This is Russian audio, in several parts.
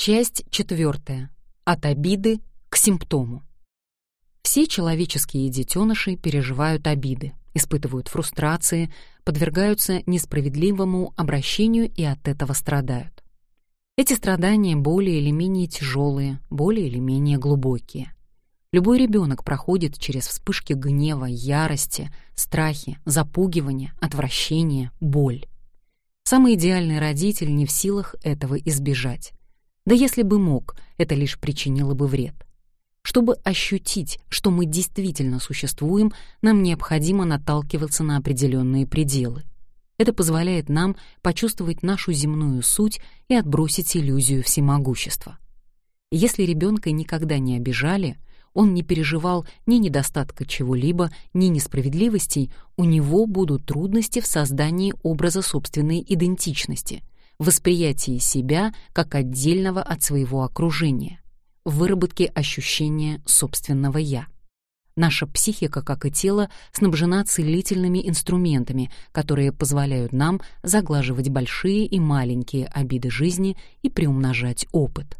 Часть четвертая. От обиды к симптому. Все человеческие детеныши переживают обиды, испытывают фрустрации, подвергаются несправедливому обращению и от этого страдают. Эти страдания более или менее тяжелые, более или менее глубокие. Любой ребенок проходит через вспышки гнева, ярости, страхи, запугивания, отвращения, боль. Самый идеальный родитель не в силах этого избежать. Да если бы мог, это лишь причинило бы вред. Чтобы ощутить, что мы действительно существуем, нам необходимо наталкиваться на определенные пределы. Это позволяет нам почувствовать нашу земную суть и отбросить иллюзию всемогущества. Если ребенка никогда не обижали, он не переживал ни недостатка чего-либо, ни несправедливостей, у него будут трудности в создании образа собственной идентичности, восприятии себя как отдельного от своего окружения, выработке ощущения собственного «я». Наша психика, как и тело, снабжена целительными инструментами, которые позволяют нам заглаживать большие и маленькие обиды жизни и приумножать опыт.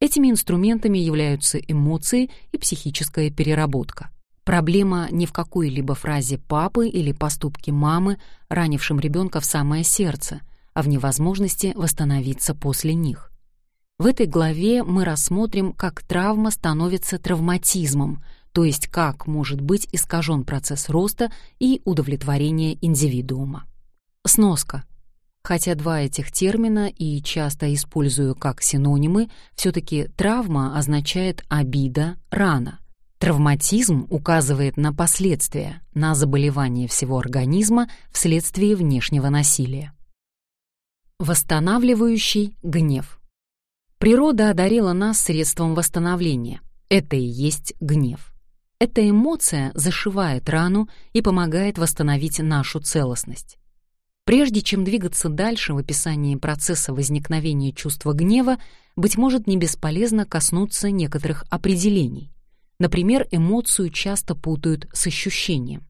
Этими инструментами являются эмоции и психическая переработка. Проблема не в какой-либо фразе папы или поступке мамы, ранившем ребенка в самое сердце, а в невозможности восстановиться после них. В этой главе мы рассмотрим, как травма становится травматизмом, то есть как может быть искажен процесс роста и удовлетворения индивидуума. Сноска. Хотя два этих термина и часто использую как синонимы, все-таки травма означает обида, рана. Травматизм указывает на последствия, на заболевание всего организма вследствие внешнего насилия. Восстанавливающий гнев. Природа одарила нас средством восстановления. Это и есть гнев. Эта эмоция зашивает рану и помогает восстановить нашу целостность. Прежде чем двигаться дальше в описании процесса возникновения чувства гнева, быть может, не бесполезно коснуться некоторых определений. Например, эмоцию часто путают с ощущением.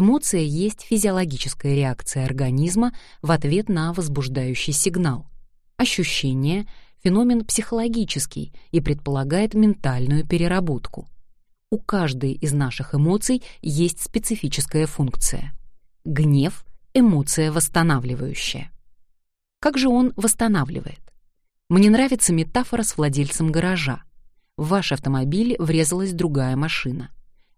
Эмоция есть физиологическая реакция организма в ответ на возбуждающий сигнал. Ощущение — феномен психологический и предполагает ментальную переработку. У каждой из наших эмоций есть специфическая функция. Гнев эмоция восстанавливающая. Как же он восстанавливает? Мне нравится метафора с владельцем гаража. В ваш автомобиль врезалась другая машина.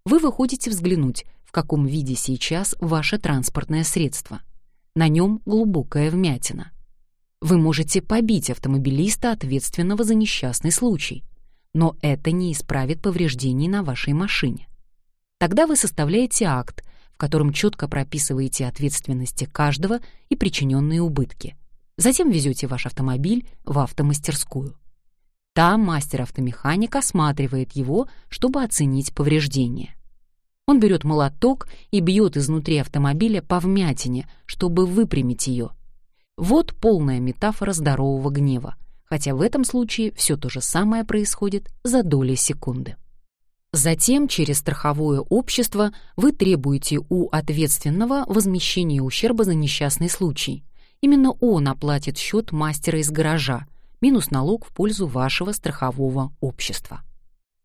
Вы выходите взглянуть, каком виде сейчас ваше транспортное средство. На нем глубокая вмятина. Вы можете побить автомобилиста, ответственного за несчастный случай, но это не исправит повреждений на вашей машине. Тогда вы составляете акт, в котором четко прописываете ответственности каждого и причиненные убытки. Затем везете ваш автомобиль в автомастерскую. Там мастер-автомеханик осматривает его, чтобы оценить повреждения. Он берет молоток и бьет изнутри автомобиля по вмятине, чтобы выпрямить ее. Вот полная метафора здорового гнева, хотя в этом случае все то же самое происходит за доли секунды. Затем через страховое общество вы требуете у ответственного возмещения ущерба за несчастный случай. Именно он оплатит счет мастера из гаража, минус налог в пользу вашего страхового общества.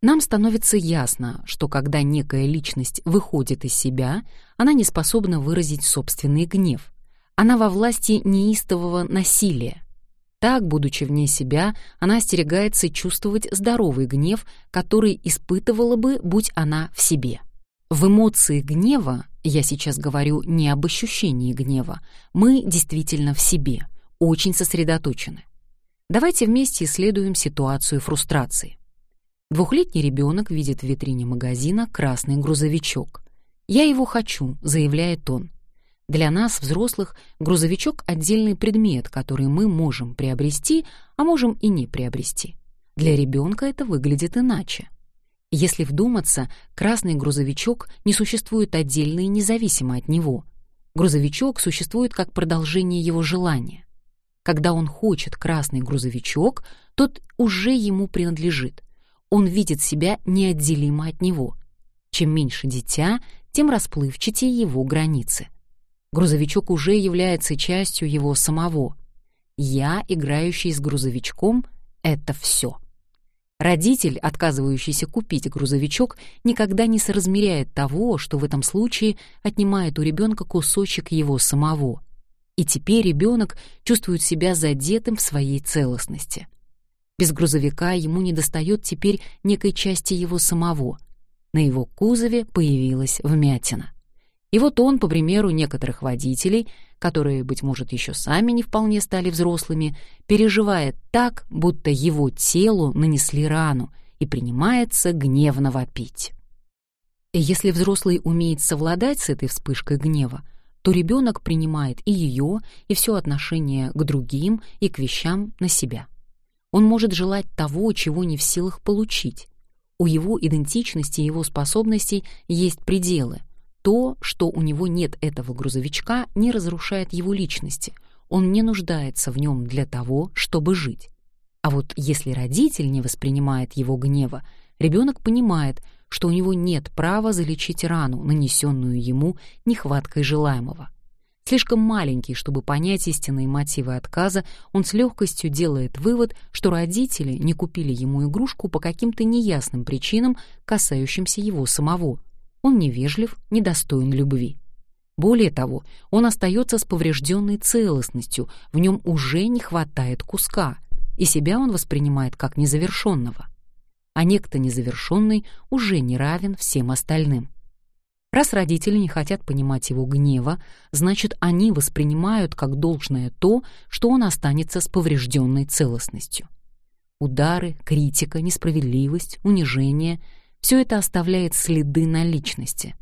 Нам становится ясно, что когда некая личность выходит из себя, она не способна выразить собственный гнев. Она во власти неистового насилия, так, будучи вне себя, она остерегается чувствовать здоровый гнев, который испытывала бы, будь она в себе. В эмоции гнева, я сейчас говорю не об ощущении гнева, мы действительно в себе, очень сосредоточены. Давайте вместе исследуем ситуацию фрустрации. Двухлетний ребенок видит в витрине магазина красный грузовичок. «Я его хочу», — заявляет он. Для нас, взрослых, грузовичок — отдельный предмет, который мы можем приобрести, а можем и не приобрести. Для ребенка это выглядит иначе. Если вдуматься, красный грузовичок не существует отдельно и независимо от него. Грузовичок существует как продолжение его желания. Когда он хочет красный грузовичок, тот уже ему принадлежит. Он видит себя неотделимо от него. Чем меньше дитя, тем расплывчатее его границы — Грузовичок уже является частью его самого. Я, играющий с грузовичком, — это все. Родитель, отказывающийся купить грузовичок, никогда не соразмеряет того, что в этом случае отнимает у ребенка кусочек его самого. И теперь ребенок чувствует себя задетым в своей целостности. Без грузовика ему недостает теперь некой части его самого. На его кузове появилась вмятина. И вот он, по примеру некоторых водителей, которые, быть может, еще сами не вполне стали взрослыми, переживает так, будто его телу нанесли рану и принимается гневно вопить. Если взрослый умеет совладать с этой вспышкой гнева, то ребенок принимает и ее, и все отношение к другим и к вещам на себя. Он может желать того, чего не в силах получить. У его идентичности и его способностей есть пределы, то, что у него нет этого грузовичка, не разрушает его личности. Он не нуждается в нем для того, чтобы жить. А вот если родитель не воспринимает его гнева, ребенок понимает, что у него нет права залечить рану, нанесенную ему нехваткой желаемого. Слишком маленький, чтобы понять истинные мотивы отказа, он с легкостью делает вывод, что родители не купили ему игрушку по каким-то неясным причинам, касающимся его самого он невежлив, недостоин любви. Более того, он остается с поврежденной целостностью, в нем уже не хватает куска, и себя он воспринимает как незавершенного. А некто незавершенный уже не равен всем остальным. Раз родители не хотят понимать его гнева, значит, они воспринимают как должное то, что он останется с поврежденной целостностью. Удары, критика, несправедливость, унижение — все это оставляет следы на личности.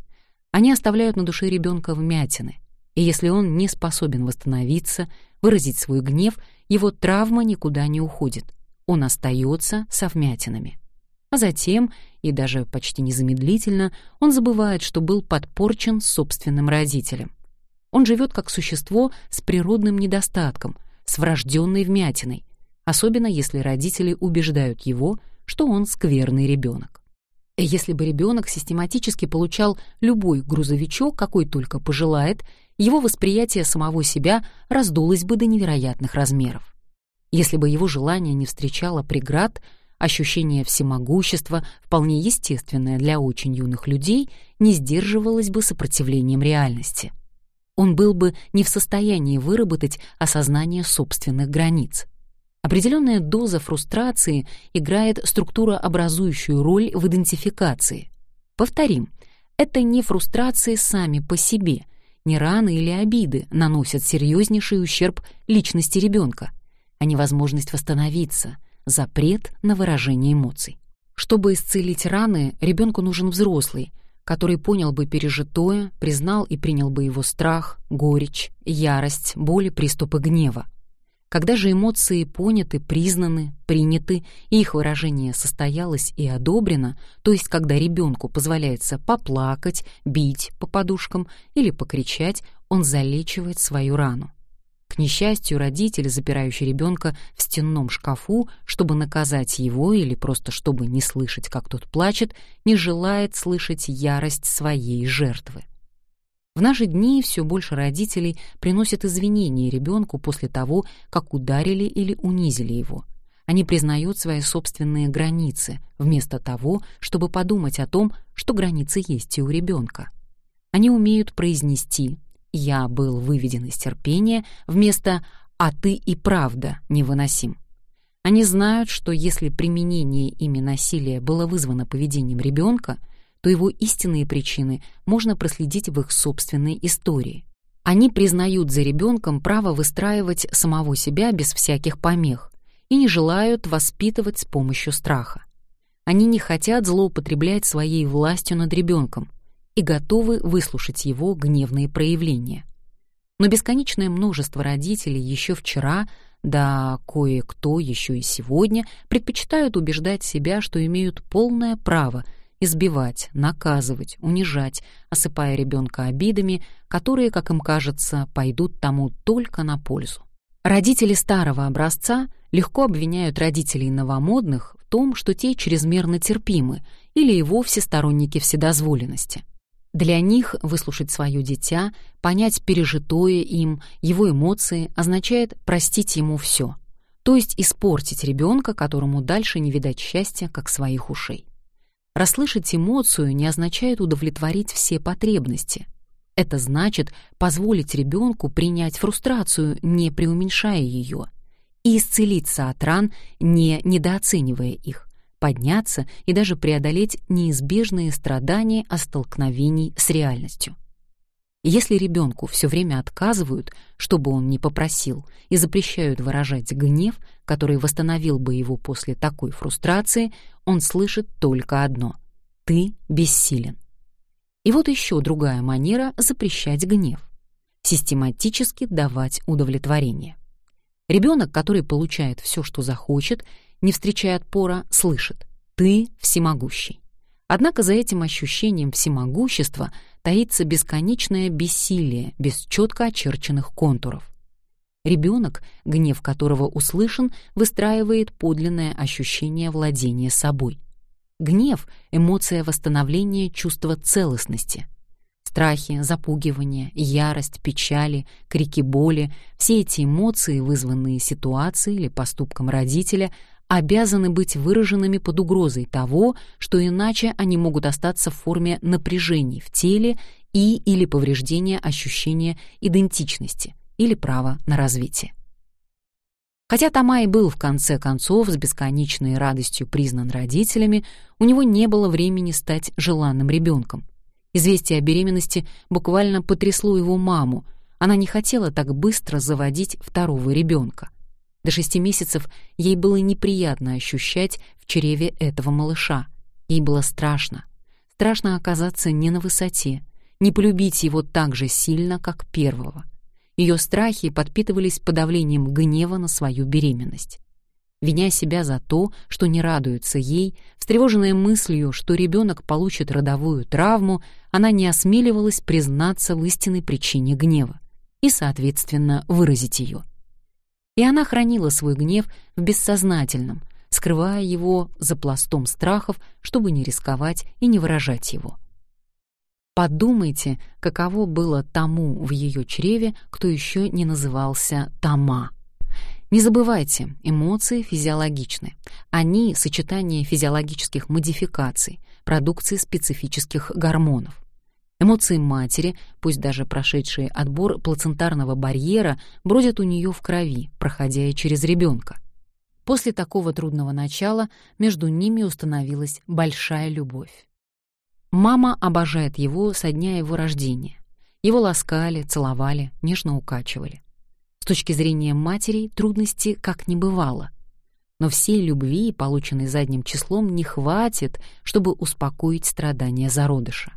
Они оставляют на душе ребенка вмятины, и если он не способен восстановиться, выразить свой гнев, его травма никуда не уходит. Он остается со вмятинами. А затем, и даже почти незамедлительно, он забывает, что был подпорчен собственным родителем. Он живет как существо с природным недостатком, с врожденной вмятиной, особенно если родители убеждают его, что он скверный ребенок. Если бы ребенок систематически получал любой грузовичок, какой только пожелает, его восприятие самого себя раздулось бы до невероятных размеров. Если бы его желание не встречало преград, ощущение всемогущества, вполне естественное для очень юных людей, не сдерживалось бы сопротивлением реальности. Он был бы не в состоянии выработать осознание собственных границ. Определенная доза фрустрации играет структурообразующую роль в идентификации. Повторим, это не фрустрации сами по себе, не раны или обиды наносят серьезнейший ущерб личности ребенка, а невозможность восстановиться, запрет на выражение эмоций. Чтобы исцелить раны, ребенку нужен взрослый, который понял бы пережитое, признал и принял бы его страх, горечь, ярость, боль и приступы гнева. Когда же эмоции поняты, признаны, приняты, и их выражение состоялось и одобрено, то есть когда ребенку позволяется поплакать, бить по подушкам или покричать, он залечивает свою рану. К несчастью, родитель, запирающий ребенка в стенном шкафу, чтобы наказать его или просто чтобы не слышать, как тот плачет, не желает слышать ярость своей жертвы. В наши дни все больше родителей приносят извинения ребенку после того, как ударили или унизили его. Они признают свои собственные границы, вместо того, чтобы подумать о том, что границы есть и у ребенка. Они умеют произнести «я был выведен из терпения» вместо «а ты и правда невыносим». Они знают, что если применение ими насилия было вызвано поведением ребенка — то его истинные причины можно проследить в их собственной истории. Они признают за ребенком право выстраивать самого себя без всяких помех и не желают воспитывать с помощью страха. Они не хотят злоупотреблять своей властью над ребенком и готовы выслушать его гневные проявления. Но бесконечное множество родителей еще вчера, да кое-кто еще и сегодня, предпочитают убеждать себя, что имеют полное право избивать, наказывать, унижать, осыпая ребенка обидами, которые, как им кажется, пойдут тому только на пользу. Родители старого образца легко обвиняют родителей новомодных в том, что те чрезмерно терпимы или и вовсе сторонники вседозволенности. Для них выслушать свое дитя, понять пережитое им, его эмоции означает простить ему все. то есть испортить ребенка, которому дальше не видать счастья, как своих ушей. Расслышать эмоцию не означает удовлетворить все потребности. Это значит позволить ребенку принять фрустрацию, не преуменьшая ее, и исцелиться от ран, не недооценивая их, подняться и даже преодолеть неизбежные страдания от столкновений с реальностью. Если ребенку все время отказывают, чтобы он не попросил, и запрещают выражать гнев, который восстановил бы его после такой фрустрации, он слышит только одно — «ты бессилен». И вот еще другая манера запрещать гнев — систематически давать удовлетворение. Ребенок, который получает все, что захочет, не встречая отпора, слышит «ты всемогущий». Однако за этим ощущением всемогущества таится бесконечное бессилие без четко очерченных контуров. Ребенок, гнев которого услышан, выстраивает подлинное ощущение владения собой. Гнев — эмоция восстановления чувства целостности. Страхи, запугивание, ярость, печали, крики боли — все эти эмоции, вызванные ситуацией или поступком родителя, обязаны быть выраженными под угрозой того, что иначе они могут остаться в форме напряжений в теле и или повреждения ощущения идентичности или права на развитие. Хотя Тамай был в конце концов с бесконечной радостью признан родителями, у него не было времени стать желанным ребенком. Известие о беременности буквально потрясло его маму. Она не хотела так быстро заводить второго ребенка. До шести месяцев ей было неприятно ощущать в чреве этого малыша. Ей было страшно. Страшно оказаться не на высоте, не полюбить его так же сильно, как первого. Ее страхи подпитывались подавлением гнева на свою беременность. Виня себя за то, что не радуется ей, встревоженная мыслью, что ребенок получит родовую травму, она не осмеливалась признаться в истинной причине гнева и, соответственно, выразить ее и она хранила свой гнев в бессознательном, скрывая его за пластом страхов, чтобы не рисковать и не выражать его. Подумайте, каково было тому в ее чреве, кто еще не назывался Тома. Не забывайте, эмоции физиологичны. Они — сочетание физиологических модификаций, продукции специфических гормонов. Эмоции матери, пусть даже прошедшие отбор плацентарного барьера, бродят у нее в крови, проходя через ребенка. После такого трудного начала между ними установилась большая любовь. Мама обожает его со дня его рождения. Его ласкали, целовали, нежно укачивали. С точки зрения матери трудности как не бывало. Но всей любви, полученной задним числом, не хватит, чтобы успокоить страдания зародыша.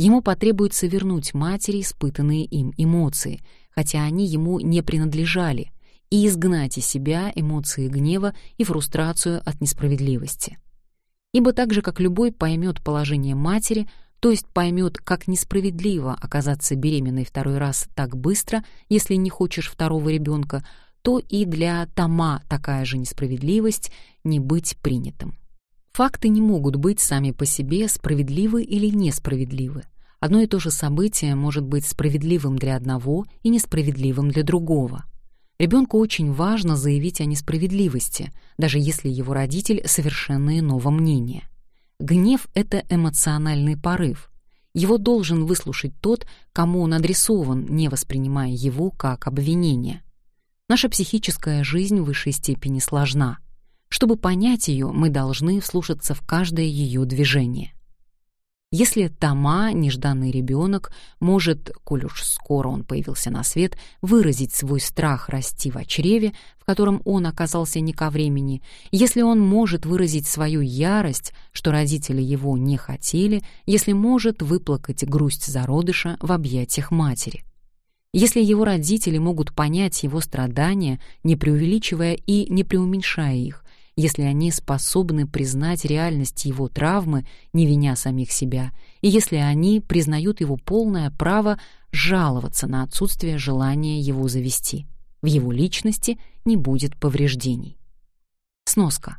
Ему потребуется вернуть матери испытанные им эмоции, хотя они ему не принадлежали, и изгнать из себя эмоции гнева и фрустрацию от несправедливости. Ибо так же, как любой поймет положение матери, то есть поймет, как несправедливо оказаться беременной второй раз так быстро, если не хочешь второго ребенка, то и для Тома такая же несправедливость не быть принятым. Факты не могут быть сами по себе справедливы или несправедливы. Одно и то же событие может быть справедливым для одного и несправедливым для другого. Ребенку очень важно заявить о несправедливости, даже если его родитель совершенно иного мнения. Гнев — это эмоциональный порыв. Его должен выслушать тот, кому он адресован, не воспринимая его как обвинение. Наша психическая жизнь в высшей степени сложна — чтобы понять ее, мы должны вслушаться в каждое ее движение. Если Тома, нежданный ребенок, может, коль уж скоро он появился на свет, выразить свой страх расти в чреве, в котором он оказался не ко времени, если он может выразить свою ярость, что родители его не хотели, если может выплакать грусть зародыша в объятиях матери. Если его родители могут понять его страдания, не преувеличивая и не преуменьшая их, если они способны признать реальность его травмы, не виня самих себя, и если они признают его полное право жаловаться на отсутствие желания его завести. В его личности не будет повреждений. Сноска.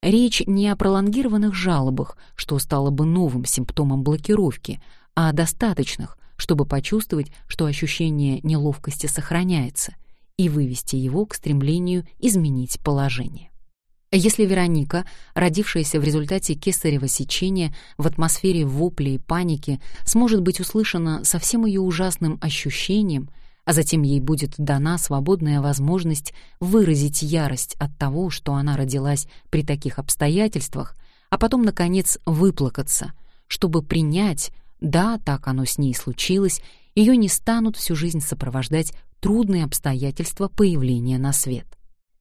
Речь не о пролонгированных жалобах, что стало бы новым симптомом блокировки, а о достаточных, чтобы почувствовать, что ощущение неловкости сохраняется — и вывести его к стремлению изменить положение. Если Вероника, родившаяся в результате кесарево сечения в атмосфере вопли и паники, сможет быть услышана со всем ее ужасным ощущением, а затем ей будет дана свободная возможность выразить ярость от того, что она родилась при таких обстоятельствах, а потом, наконец, выплакаться, чтобы принять, да, так оно с ней случилось, ее не станут всю жизнь сопровождать трудные обстоятельства появления на свет.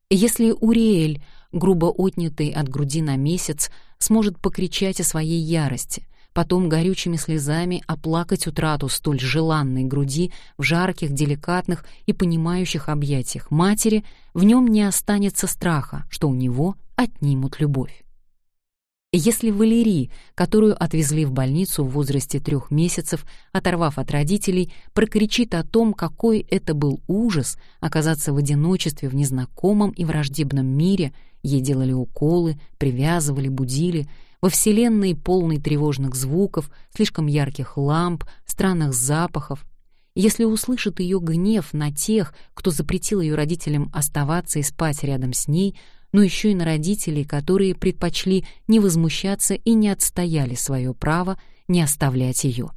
Если Уриэль, грубо отнятый от груди на месяц, сможет покричать о своей ярости, потом горючими слезами оплакать утрату столь желанной груди в жарких, деликатных и понимающих объятиях матери, в нем не останется страха, что у него отнимут любовь. Если Валерий, которую отвезли в больницу в возрасте трех месяцев, оторвав от родителей, прокричит о том, какой это был ужас оказаться в одиночестве в незнакомом и враждебном мире, ей делали уколы, привязывали, будили, во вселенной полной тревожных звуков, слишком ярких ламп, странных запахов, если услышит ее гнев на тех, кто запретил ее родителям оставаться и спать рядом с ней, но еще и на родителей, которые предпочли не возмущаться и не отстояли свое право не оставлять ее.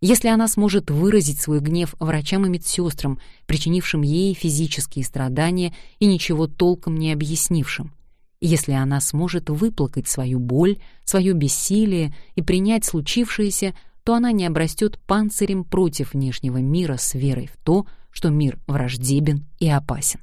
Если она сможет выразить свой гнев врачам и медсестрам, причинившим ей физические страдания и ничего толком не объяснившим, если она сможет выплакать свою боль, свое бессилие и принять случившееся, то она не обрастет панцирем против внешнего мира с верой в то, что мир враждебен и опасен.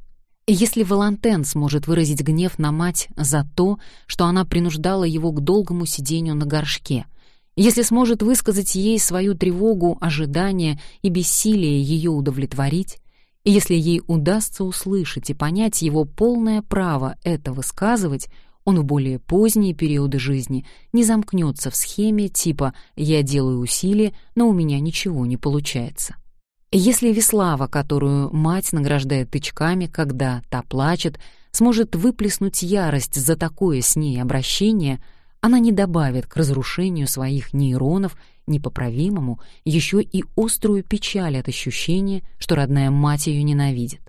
Если Валантен сможет выразить гнев на мать за то, что она принуждала его к долгому сидению на горшке, если сможет высказать ей свою тревогу, ожидание и бессилие ее удовлетворить, и если ей удастся услышать и понять его полное право это высказывать, он в более поздние периоды жизни не замкнется в схеме типа «я делаю усилия, но у меня ничего не получается». Если Веслава, которую мать награждает тычками, когда та плачет, сможет выплеснуть ярость за такое с ней обращение, она не добавит к разрушению своих нейронов непоправимому еще и острую печаль от ощущения, что родная мать ее ненавидит.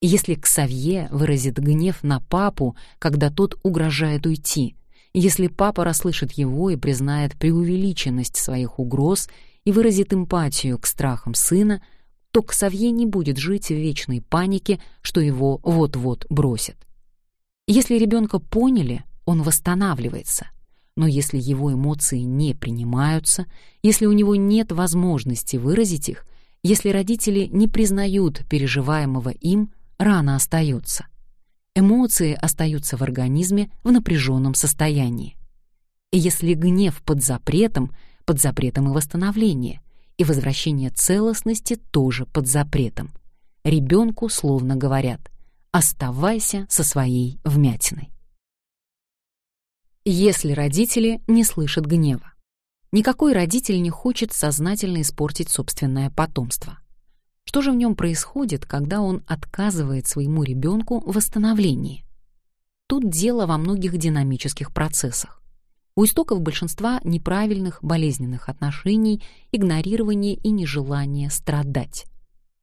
Если Ксавье выразит гнев на папу, когда тот угрожает уйти, если папа расслышит его и признает преувеличенность своих угроз и выразит эмпатию к страхам сына, то Ксавье не будет жить в вечной панике, что его вот-вот бросят. Если ребенка поняли, он восстанавливается. Но если его эмоции не принимаются, если у него нет возможности выразить их, если родители не признают переживаемого им, рана остается. Эмоции остаются в организме в напряженном состоянии. И если гнев под запретом — под запретом и восстановление, и возвращение целостности тоже под запретом. Ребенку словно говорят «оставайся со своей вмятиной». Если родители не слышат гнева. Никакой родитель не хочет сознательно испортить собственное потомство. Что же в нем происходит, когда он отказывает своему ребенку в восстановлении? Тут дело во многих динамических процессах. У истоков большинства неправильных болезненных отношений, игнорирование и нежелание страдать.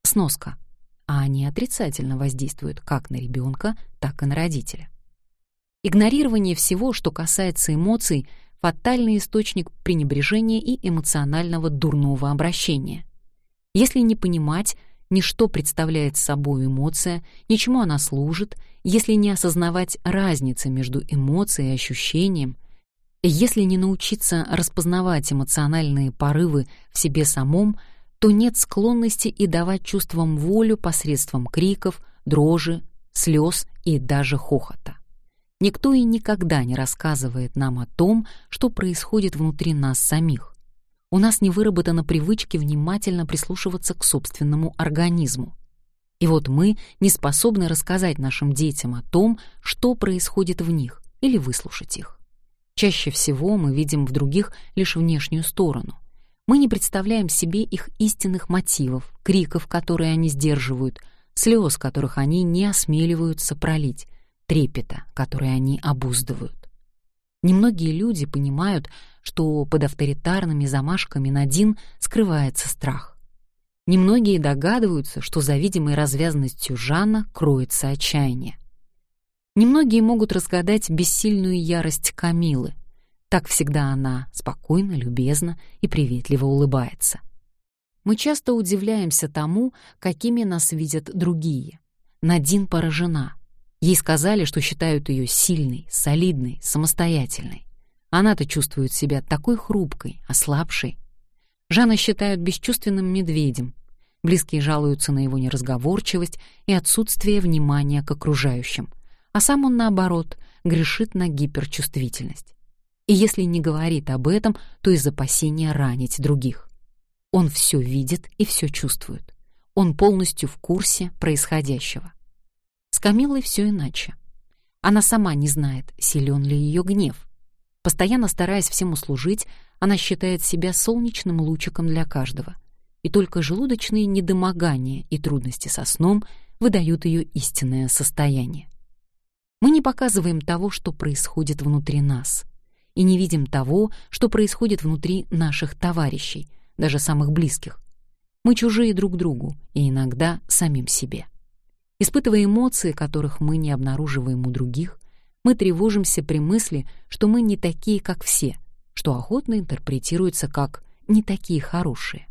Сноска. А они отрицательно воздействуют как на ребенка, так и на родителя. Игнорирование всего, что касается эмоций, фатальный источник пренебрежения и эмоционального дурного обращения. Если не понимать, ни что представляет собой эмоция, ничему она служит, если не осознавать разницы между эмоцией и ощущением — если не научиться распознавать эмоциональные порывы в себе самом, то нет склонности и давать чувствам волю посредством криков, дрожи, слез и даже хохота. Никто и никогда не рассказывает нам о том, что происходит внутри нас самих. У нас не выработана привычки внимательно прислушиваться к собственному организму. И вот мы не способны рассказать нашим детям о том, что происходит в них, или выслушать их. Чаще всего мы видим в других лишь внешнюю сторону. Мы не представляем себе их истинных мотивов, криков, которые они сдерживают, слез, которых они не осмеливаются пролить, трепета, который они обуздывают. Немногие люди понимают, что под авторитарными замашками Надин скрывается страх. Немногие догадываются, что за видимой развязанностью Жана кроется отчаяние. Немногие могут разгадать бессильную ярость Камилы. Так всегда она спокойно, любезно и приветливо улыбается. Мы часто удивляемся тому, какими нас видят другие. Надин поражена. Ей сказали, что считают ее сильной, солидной, самостоятельной. Она-то чувствует себя такой хрупкой, ослабшей. Жанна считают бесчувственным медведем. Близкие жалуются на его неразговорчивость и отсутствие внимания к окружающим. А сам он, наоборот, грешит на гиперчувствительность. И если не говорит об этом, то из опасения ранить других. Он все видит и все чувствует. Он полностью в курсе происходящего. С Камилой все иначе. Она сама не знает, силен ли ее гнев. Постоянно стараясь всем услужить, она считает себя солнечным лучиком для каждого. И только желудочные недомогания и трудности со сном выдают ее истинное состояние. Мы не показываем того, что происходит внутри нас, и не видим того, что происходит внутри наших товарищей, даже самых близких. Мы чужие друг другу и иногда самим себе. Испытывая эмоции, которых мы не обнаруживаем у других, мы тревожимся при мысли, что мы не такие, как все, что охотно интерпретируется как «не такие хорошие».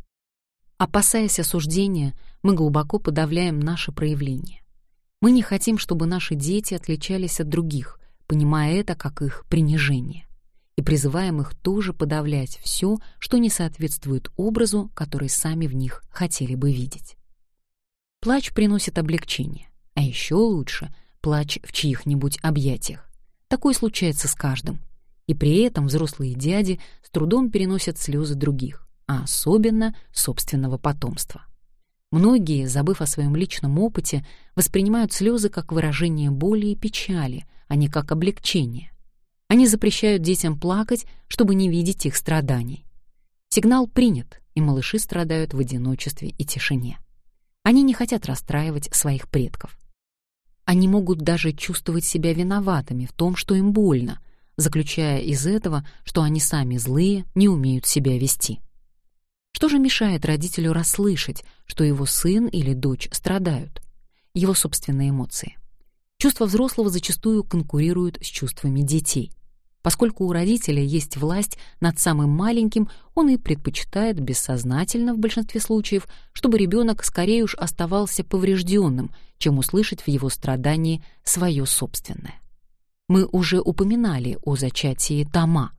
Опасаясь осуждения, мы глубоко подавляем наши проявления. Мы не хотим, чтобы наши дети отличались от других, понимая это как их принижение, и призываем их тоже подавлять все, что не соответствует образу, который сами в них хотели бы видеть. Плач приносит облегчение, а еще лучше — плач в чьих-нибудь объятиях. Такое случается с каждым. И при этом взрослые дяди с трудом переносят слезы других, а особенно собственного потомства. Многие, забыв о своем личном опыте, воспринимают слезы как выражение боли и печали, а не как облегчение. Они запрещают детям плакать, чтобы не видеть их страданий. Сигнал принят, и малыши страдают в одиночестве и тишине. Они не хотят расстраивать своих предков. Они могут даже чувствовать себя виноватыми в том, что им больно, заключая из этого, что они сами злые, не умеют себя вести. Что же мешает родителю расслышать, что его сын или дочь страдают? Его собственные эмоции. Чувства взрослого зачастую конкурируют с чувствами детей. Поскольку у родителя есть власть над самым маленьким, он и предпочитает бессознательно в большинстве случаев, чтобы ребенок скорее уж оставался поврежденным, чем услышать в его страдании свое собственное. Мы уже упоминали о зачатии Тома.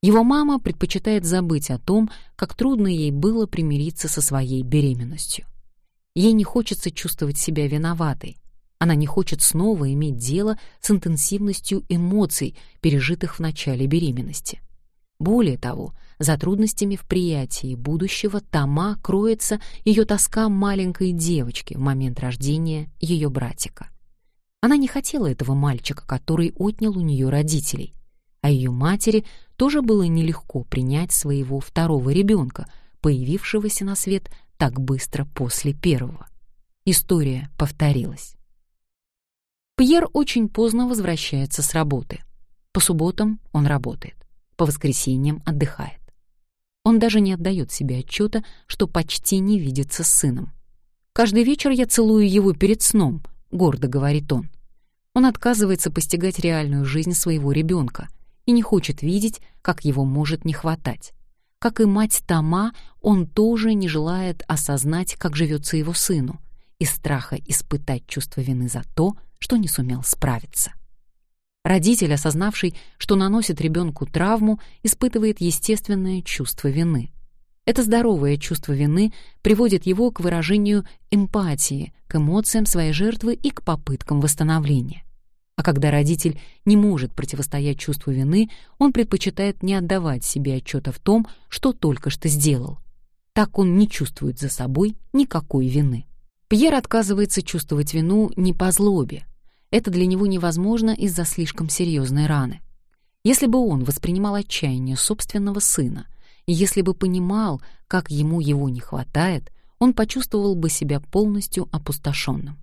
Его мама предпочитает забыть о том, как трудно ей было примириться со своей беременностью. Ей не хочется чувствовать себя виноватой, она не хочет снова иметь дело с интенсивностью эмоций, пережитых в начале беременности. Более того, за трудностями в приятии будущего Тома кроется ее тоска маленькой девочки в момент рождения ее братика. Она не хотела этого мальчика, который отнял у нее родителей, а ее матери тоже было нелегко принять своего второго ребенка, появившегося на свет так быстро после первого. История повторилась. Пьер очень поздно возвращается с работы. По субботам он работает, по воскресеньям отдыхает. Он даже не отдает себе отчета, что почти не видится с сыном. «Каждый вечер я целую его перед сном», — гордо говорит он. Он отказывается постигать реальную жизнь своего ребенка и не хочет видеть, как его может не хватать. Как и мать Тома, он тоже не желает осознать, как живется его сыну, из страха испытать чувство вины за то, что не сумел справиться. Родитель, осознавший, что наносит ребенку травму, испытывает естественное чувство вины. Это здоровое чувство вины приводит его к выражению эмпатии, к эмоциям своей жертвы и к попыткам восстановления. А когда родитель не может противостоять чувству вины, он предпочитает не отдавать себе отчета в том, что только что сделал. Так он не чувствует за собой никакой вины. Пьер отказывается чувствовать вину не по злобе. Это для него невозможно из-за слишком серьезной раны. Если бы он воспринимал отчаяние собственного сына, и если бы понимал, как ему его не хватает, он почувствовал бы себя полностью опустошенным.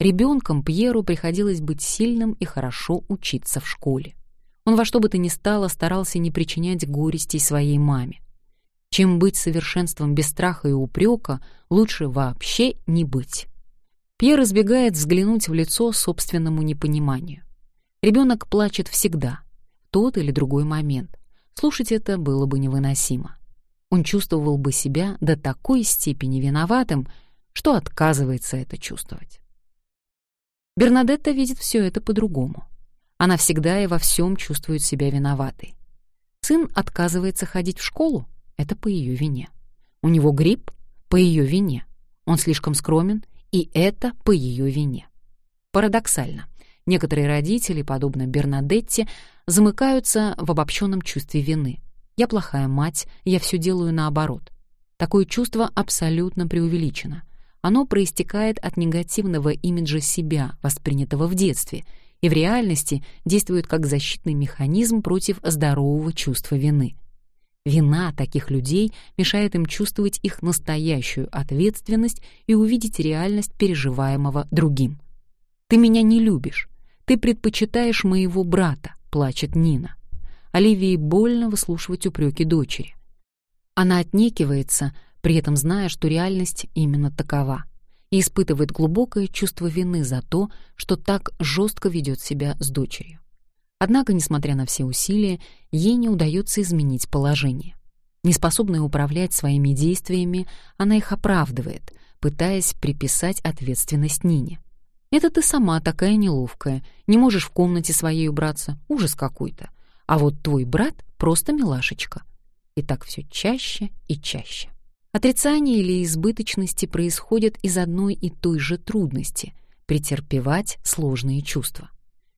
Ребенком Пьеру приходилось быть сильным и хорошо учиться в школе. Он во что бы то ни стало старался не причинять горестей своей маме. Чем быть совершенством без страха и упрека, лучше вообще не быть. Пьер избегает взглянуть в лицо собственному непониманию. Ребенок плачет всегда, тот или другой момент. Слушать это было бы невыносимо. Он чувствовал бы себя до такой степени виноватым, что отказывается это чувствовать. Бернадетта видит все это по-другому. Она всегда и во всем чувствует себя виноватой. Сын отказывается ходить в школу, это по ее вине. У него грипп по ее вине. Он слишком скромен, и это по ее вине. Парадоксально. Некоторые родители, подобно Бернадетте, замыкаются в обобщенном чувстве вины. Я плохая мать, я все делаю наоборот. Такое чувство абсолютно преувеличено. Оно проистекает от негативного имиджа себя, воспринятого в детстве, и в реальности действует как защитный механизм против здорового чувства вины. Вина таких людей мешает им чувствовать их настоящую ответственность и увидеть реальность переживаемого другим. «Ты меня не любишь. Ты предпочитаешь моего брата», — плачет Нина. Оливии больно выслушивать упреки дочери. Она отнекивается, при этом зная, что реальность именно такова, и испытывает глубокое чувство вины за то, что так жестко ведет себя с дочерью. Однако, несмотря на все усилия, ей не удается изменить положение. Неспособная управлять своими действиями, она их оправдывает, пытаясь приписать ответственность Нине. «Это ты сама такая неловкая, не можешь в комнате своей убраться, ужас какой-то. А вот твой брат просто милашечка». И так все чаще и чаще. Отрицание или избыточности происходят из одной и той же трудности — претерпевать сложные чувства.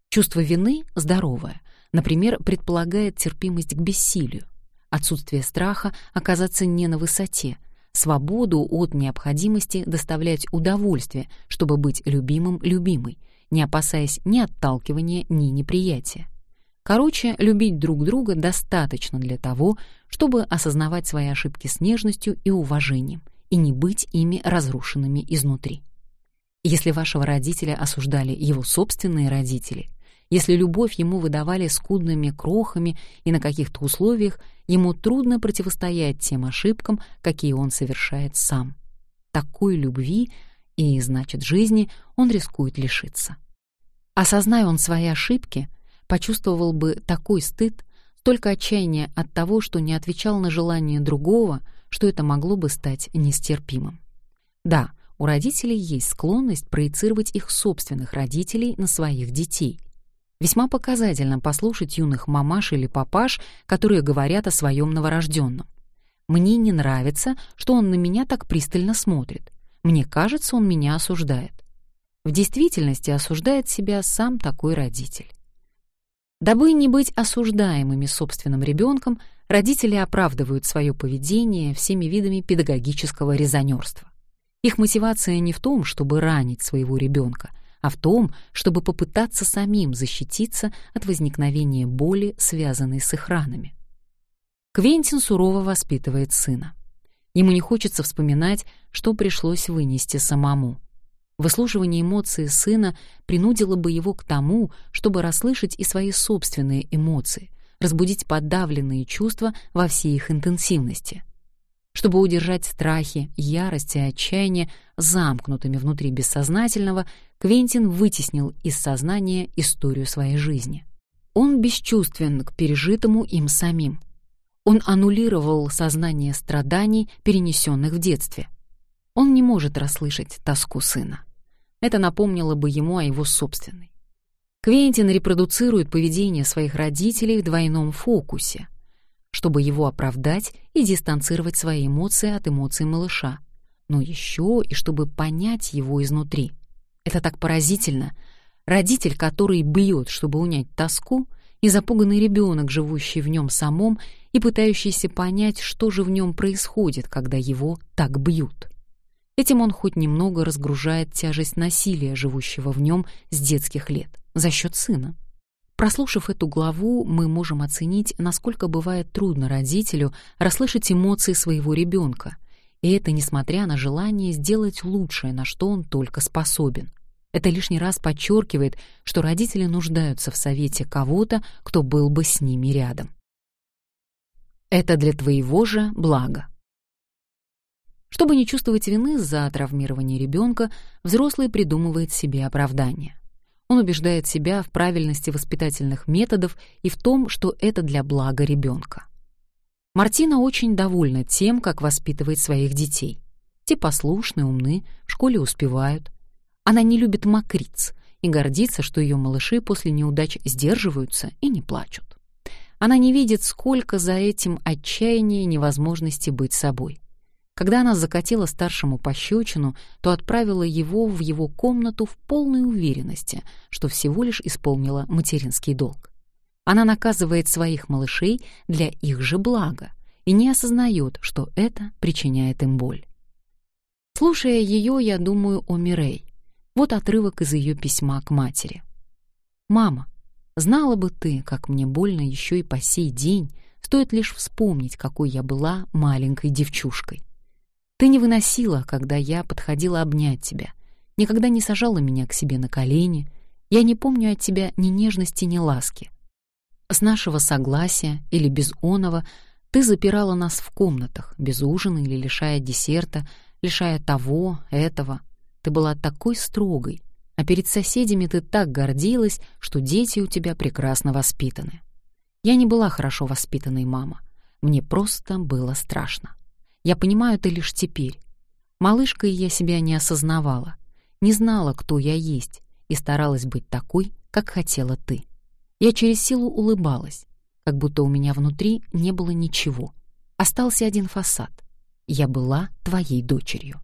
Чувство вины здоровое, например, предполагает терпимость к бессилию, отсутствие страха оказаться не на высоте, свободу от необходимости доставлять удовольствие, чтобы быть любимым любимой, не опасаясь ни отталкивания, ни неприятия. Короче, любить друг друга достаточно для того, чтобы осознавать свои ошибки с нежностью и уважением и не быть ими разрушенными изнутри. Если вашего родителя осуждали его собственные родители, если любовь ему выдавали скудными крохами и на каких-то условиях, ему трудно противостоять тем ошибкам, какие он совершает сам. Такой любви и, значит, жизни он рискует лишиться. Осознай он свои ошибки, почувствовал бы такой стыд, столько отчаяния от того, что не отвечал на желание другого, что это могло бы стать нестерпимым. Да, у родителей есть склонность проецировать их собственных родителей на своих детей — Весьма показательно послушать юных мамаш или папаш, которые говорят о своем новорожденном. «Мне не нравится, что он на меня так пристально смотрит. Мне кажется, он меня осуждает». В действительности осуждает себя сам такой родитель. Дабы не быть осуждаемыми собственным ребенком, родители оправдывают свое поведение всеми видами педагогического резонерства. Их мотивация не в том, чтобы ранить своего ребенка, а в том, чтобы попытаться самим защититься от возникновения боли, связанной с их ранами. Квентин сурово воспитывает сына. Ему не хочется вспоминать, что пришлось вынести самому. Выслушивание эмоций сына принудило бы его к тому, чтобы расслышать и свои собственные эмоции, разбудить подавленные чувства во всей их интенсивности — чтобы удержать страхи, ярость и отчаяние замкнутыми внутри бессознательного, Квентин вытеснил из сознания историю своей жизни. Он бесчувствен к пережитому им самим. Он аннулировал сознание страданий, перенесенных в детстве. Он не может расслышать тоску сына. Это напомнило бы ему о его собственной. Квентин репродуцирует поведение своих родителей в двойном фокусе — чтобы его оправдать и дистанцировать свои эмоции от эмоций малыша, но еще и чтобы понять его изнутри. Это так поразительно. Родитель, который бьет, чтобы унять тоску, и запуганный ребенок, живущий в нем самом и пытающийся понять, что же в нем происходит, когда его так бьют. Этим он хоть немного разгружает тяжесть насилия, живущего в нем с детских лет, за счет сына. Прослушав эту главу, мы можем оценить, насколько бывает трудно родителю расслышать эмоции своего ребенка, и это несмотря на желание сделать лучшее, на что он только способен. Это лишний раз подчеркивает, что родители нуждаются в совете кого-то, кто был бы с ними рядом. Это для твоего же блага. Чтобы не чувствовать вины за травмирование ребенка, взрослый придумывает себе оправдание. Он убеждает себя в правильности воспитательных методов и в том, что это для блага ребенка. Мартина очень довольна тем, как воспитывает своих детей. Те послушны, умны, в школе успевают. Она не любит мокриц и гордится, что ее малыши после неудач сдерживаются и не плачут. Она не видит, сколько за этим отчаяния и невозможности быть собой. Когда она закатила старшему пощечину, то отправила его в его комнату в полной уверенности, что всего лишь исполнила материнский долг. Она наказывает своих малышей для их же блага и не осознает, что это причиняет им боль. Слушая ее, я думаю о Мирей. Вот отрывок из ее письма к матери. «Мама, знала бы ты, как мне больно еще и по сей день, стоит лишь вспомнить, какой я была маленькой девчушкой. Ты не выносила, когда я подходила обнять тебя, никогда не сажала меня к себе на колени. Я не помню от тебя ни нежности, ни ласки. С нашего согласия или без оного ты запирала нас в комнатах, без ужина или лишая десерта, лишая того, этого. Ты была такой строгой, а перед соседями ты так гордилась, что дети у тебя прекрасно воспитаны. Я не была хорошо воспитанной мама. Мне просто было страшно. Я понимаю это лишь теперь. Малышкой я себя не осознавала, не знала, кто я есть, и старалась быть такой, как хотела ты. Я через силу улыбалась, как будто у меня внутри не было ничего. Остался один фасад. Я была твоей дочерью.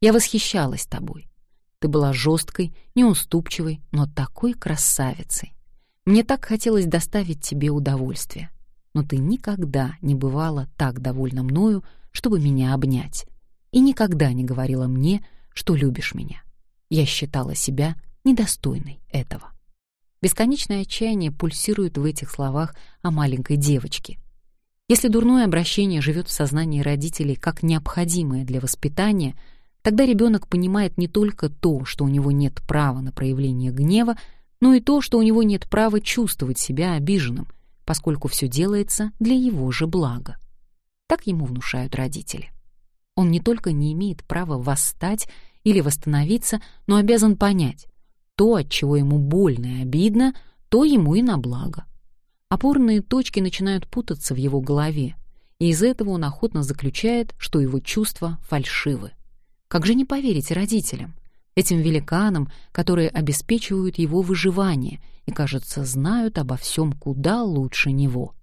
Я восхищалась тобой. Ты была жесткой, неуступчивой, но такой красавицей. Мне так хотелось доставить тебе удовольствие. Но ты никогда не бывала так довольна мною, чтобы меня обнять, и никогда не говорила мне, что любишь меня. Я считала себя недостойной этого. Бесконечное отчаяние пульсирует в этих словах о маленькой девочке. Если дурное обращение живет в сознании родителей как необходимое для воспитания, тогда ребенок понимает не только то, что у него нет права на проявление гнева, но и то, что у него нет права чувствовать себя обиженным, поскольку все делается для его же блага. Так ему внушают родители. Он не только не имеет права восстать или восстановиться, но обязан понять, то, от чего ему больно и обидно, то ему и на благо. Опорные точки начинают путаться в его голове, и из этого он охотно заключает, что его чувства фальшивы. Как же не поверить родителям, этим великанам, которые обеспечивают его выживание и, кажется, знают обо всем куда лучше него?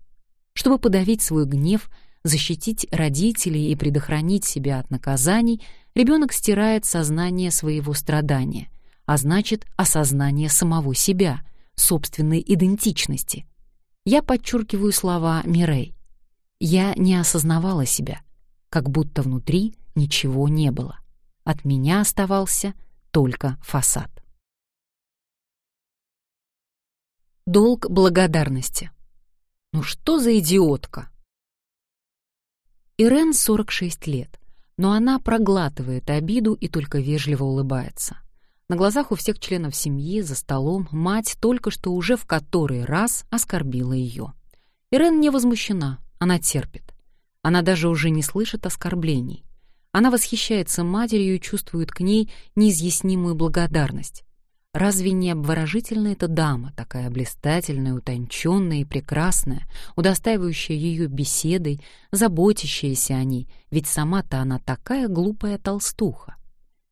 Чтобы подавить свой гнев, защитить родителей и предохранить себя от наказаний, ребенок стирает сознание своего страдания, а значит, осознание самого себя, собственной идентичности. Я подчеркиваю слова Мирей. Я не осознавала себя, как будто внутри ничего не было. От меня оставался только фасад. Долг благодарности. Ну что за идиотка? Ирен 46 лет, но она проглатывает обиду и только вежливо улыбается. На глазах у всех членов семьи за столом мать только что уже в который раз оскорбила ее. Ирен не возмущена, она терпит. Она даже уже не слышит оскорблений. Она восхищается матерью и чувствует к ней неизъяснимую благодарность. Разве не обворожительна эта дама, такая блистательная, утонченная и прекрасная, удостаивающая ее беседой, заботящаяся о ней, ведь сама-то она такая глупая толстуха.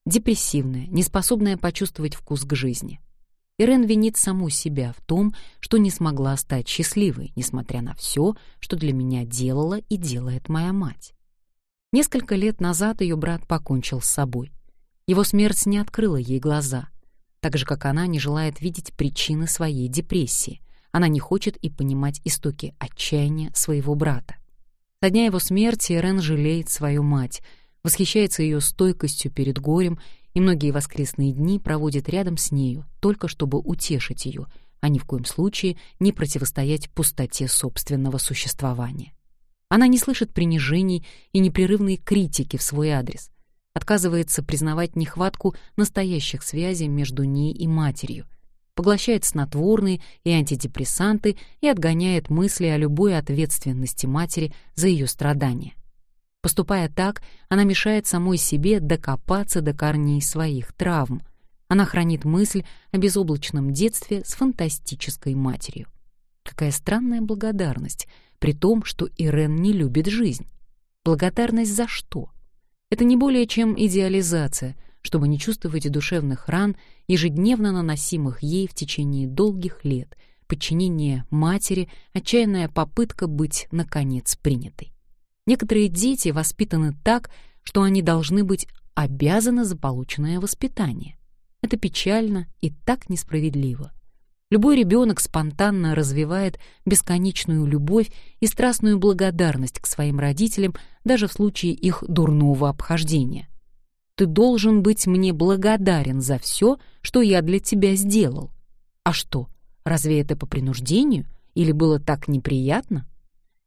Депрессивная, неспособная почувствовать вкус к жизни. Ирен винит саму себя в том, что не смогла стать счастливой, несмотря на все, что для меня делала и делает моя мать. Несколько лет назад ее брат покончил с собой. Его смерть не открыла ей глаза — так же, как она не желает видеть причины своей депрессии. Она не хочет и понимать истоки отчаяния своего брата. Со дня его смерти Рен жалеет свою мать, восхищается ее стойкостью перед горем и многие воскресные дни проводит рядом с нею, только чтобы утешить ее, а ни в коем случае не противостоять пустоте собственного существования. Она не слышит принижений и непрерывной критики в свой адрес, отказывается признавать нехватку настоящих связей между ней и матерью. поглощает снотворные и антидепрессанты и отгоняет мысли о любой ответственности матери за ее страдания. Поступая так, она мешает самой себе докопаться до корней своих травм. Она хранит мысль о безоблачном детстве с фантастической матерью. Какая странная благодарность, при том, что Ирен не любит жизнь. Благодарность за что? Это не более чем идеализация, чтобы не чувствовать душевных ран, ежедневно наносимых ей в течение долгих лет, подчинение матери, отчаянная попытка быть, наконец, принятой. Некоторые дети воспитаны так, что они должны быть обязаны за полученное воспитание. Это печально и так несправедливо. Любой ребенок спонтанно развивает бесконечную любовь и страстную благодарность к своим родителям даже в случае их дурного обхождения. Ты должен быть мне благодарен за все, что я для тебя сделал. А что, разве это по принуждению или было так неприятно?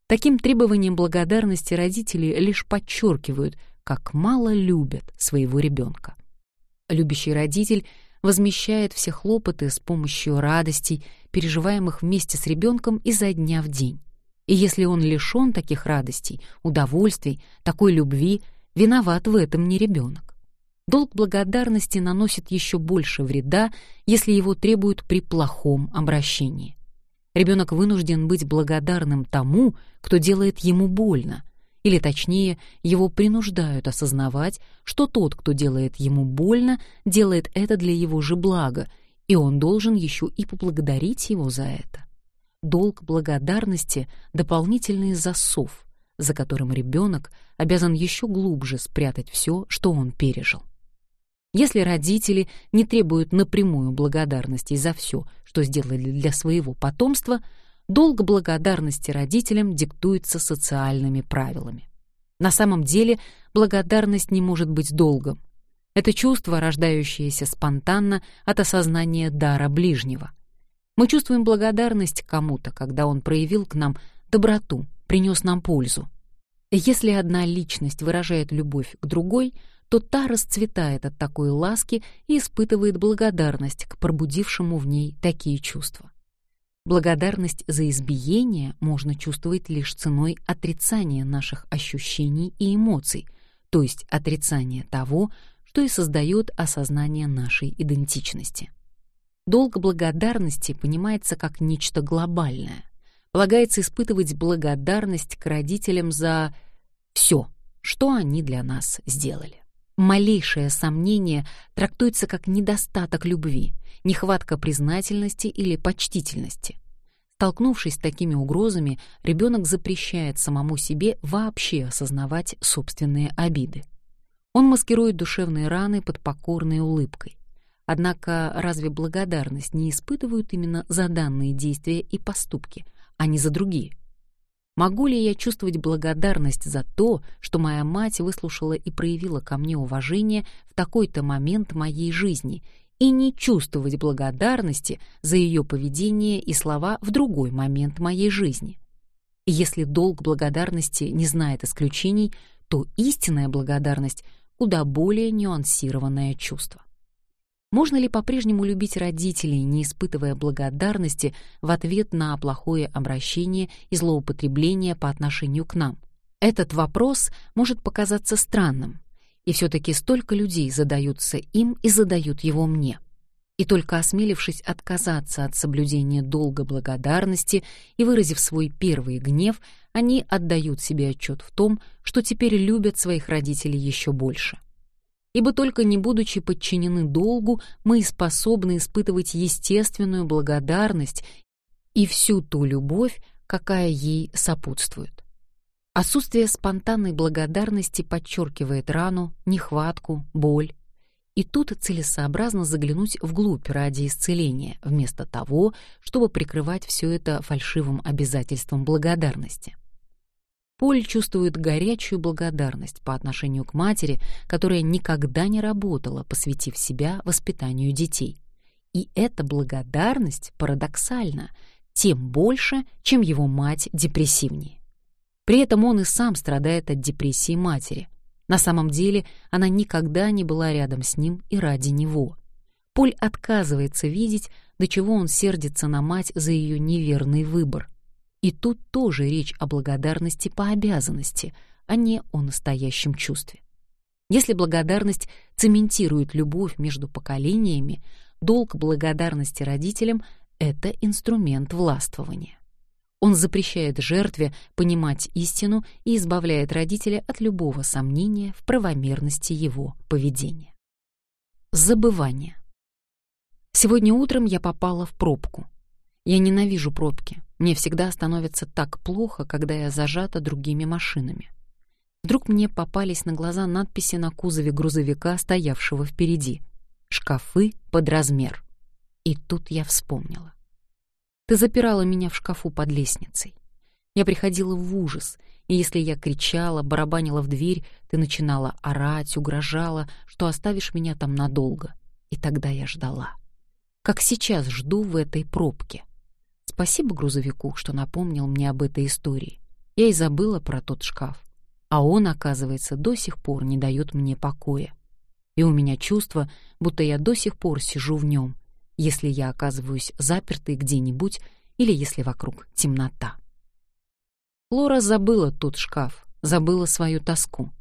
Таким требованием благодарности родители лишь подчеркивают, как мало любят своего ребенка. Любящий родитель возмещает все хлопоты с помощью радостей, переживаемых вместе с ребенком изо дня в день. И если он лишен таких радостей, удовольствий, такой любви, виноват в этом не ребенок. Долг благодарности наносит еще больше вреда, если его требуют при плохом обращении. Ребенок вынужден быть благодарным тому, кто делает ему больно, или точнее, его принуждают осознавать, что тот, кто делает ему больно, делает это для его же блага, и он должен еще и поблагодарить его за это. Долг благодарности — дополнительный засов, за которым ребенок обязан еще глубже спрятать все, что он пережил. Если родители не требуют напрямую благодарности за все, что сделали для своего потомства, долг благодарности родителям диктуется социальными правилами. На самом деле благодарность не может быть долгом. Это чувство, рождающееся спонтанно от осознания дара ближнего. Мы чувствуем благодарность кому-то, когда он проявил к нам доброту, принес нам пользу. Если одна личность выражает любовь к другой — то та расцветает от такой ласки и испытывает благодарность к пробудившему в ней такие чувства. Благодарность за избиение можно чувствовать лишь ценой отрицания наших ощущений и эмоций, то есть отрицания того, что и создает осознание нашей идентичности. Долг благодарности понимается как нечто глобальное. Полагается испытывать благодарность к родителям за все, что они для нас сделали. Малейшее сомнение трактуется как недостаток любви, нехватка признательности или почтительности. Столкнувшись с такими угрозами, ребенок запрещает самому себе вообще осознавать собственные обиды. Он маскирует душевные раны под покорной улыбкой. Однако разве благодарность не испытывают именно за данные действия и поступки, а не за другие? Могу ли я чувствовать благодарность за то, что моя мать выслушала и проявила ко мне уважение в такой-то момент моей жизни, и не чувствовать благодарности за ее поведение и слова в другой момент моей жизни? если долг благодарности не знает исключений, то истинная благодарность — куда более нюансированное чувство. Можно ли по-прежнему любить родителей, не испытывая благодарности в ответ на плохое обращение и злоупотребление по отношению к нам? Этот вопрос может показаться странным, и все-таки столько людей задаются им и задают его мне. И только осмелившись отказаться от соблюдения долга благодарности и выразив свой первый гнев, они отдают себе отчет в том, что теперь любят своих родителей еще больше ибо только не будучи подчинены долгу, мы способны испытывать естественную благодарность и всю ту любовь, какая ей сопутствует. Отсутствие спонтанной благодарности подчеркивает рану, нехватку, боль. И тут целесообразно заглянуть вглубь ради исцеления, вместо того, чтобы прикрывать все это фальшивым обязательством благодарности. Поль чувствует горячую благодарность по отношению к матери, которая никогда не работала, посвятив себя воспитанию детей. И эта благодарность парадоксальна, тем больше, чем его мать депрессивнее. При этом он и сам страдает от депрессии матери. На самом деле она никогда не была рядом с ним и ради него. Поль отказывается видеть, до чего он сердится на мать за ее неверный выбор. И тут тоже речь о благодарности по обязанности, а не о настоящем чувстве. Если благодарность цементирует любовь между поколениями, долг благодарности родителям — это инструмент властвования. Он запрещает жертве понимать истину и избавляет родителя от любого сомнения в правомерности его поведения. Забывание. Сегодня утром я попала в пробку. Я ненавижу пробки. Мне всегда становится так плохо, когда я зажата другими машинами. Вдруг мне попались на глаза надписи на кузове грузовика, стоявшего впереди. «Шкафы под размер». И тут я вспомнила. Ты запирала меня в шкафу под лестницей. Я приходила в ужас, и если я кричала, барабанила в дверь, ты начинала орать, угрожала, что оставишь меня там надолго. И тогда я ждала. Как сейчас жду в этой пробке. Спасибо грузовику, что напомнил мне об этой истории. Я и забыла про тот шкаф. А он, оказывается, до сих пор не дает мне покоя. И у меня чувство, будто я до сих пор сижу в нем, если я оказываюсь запертой где-нибудь или если вокруг темнота. Лора забыла тот шкаф, забыла свою тоску.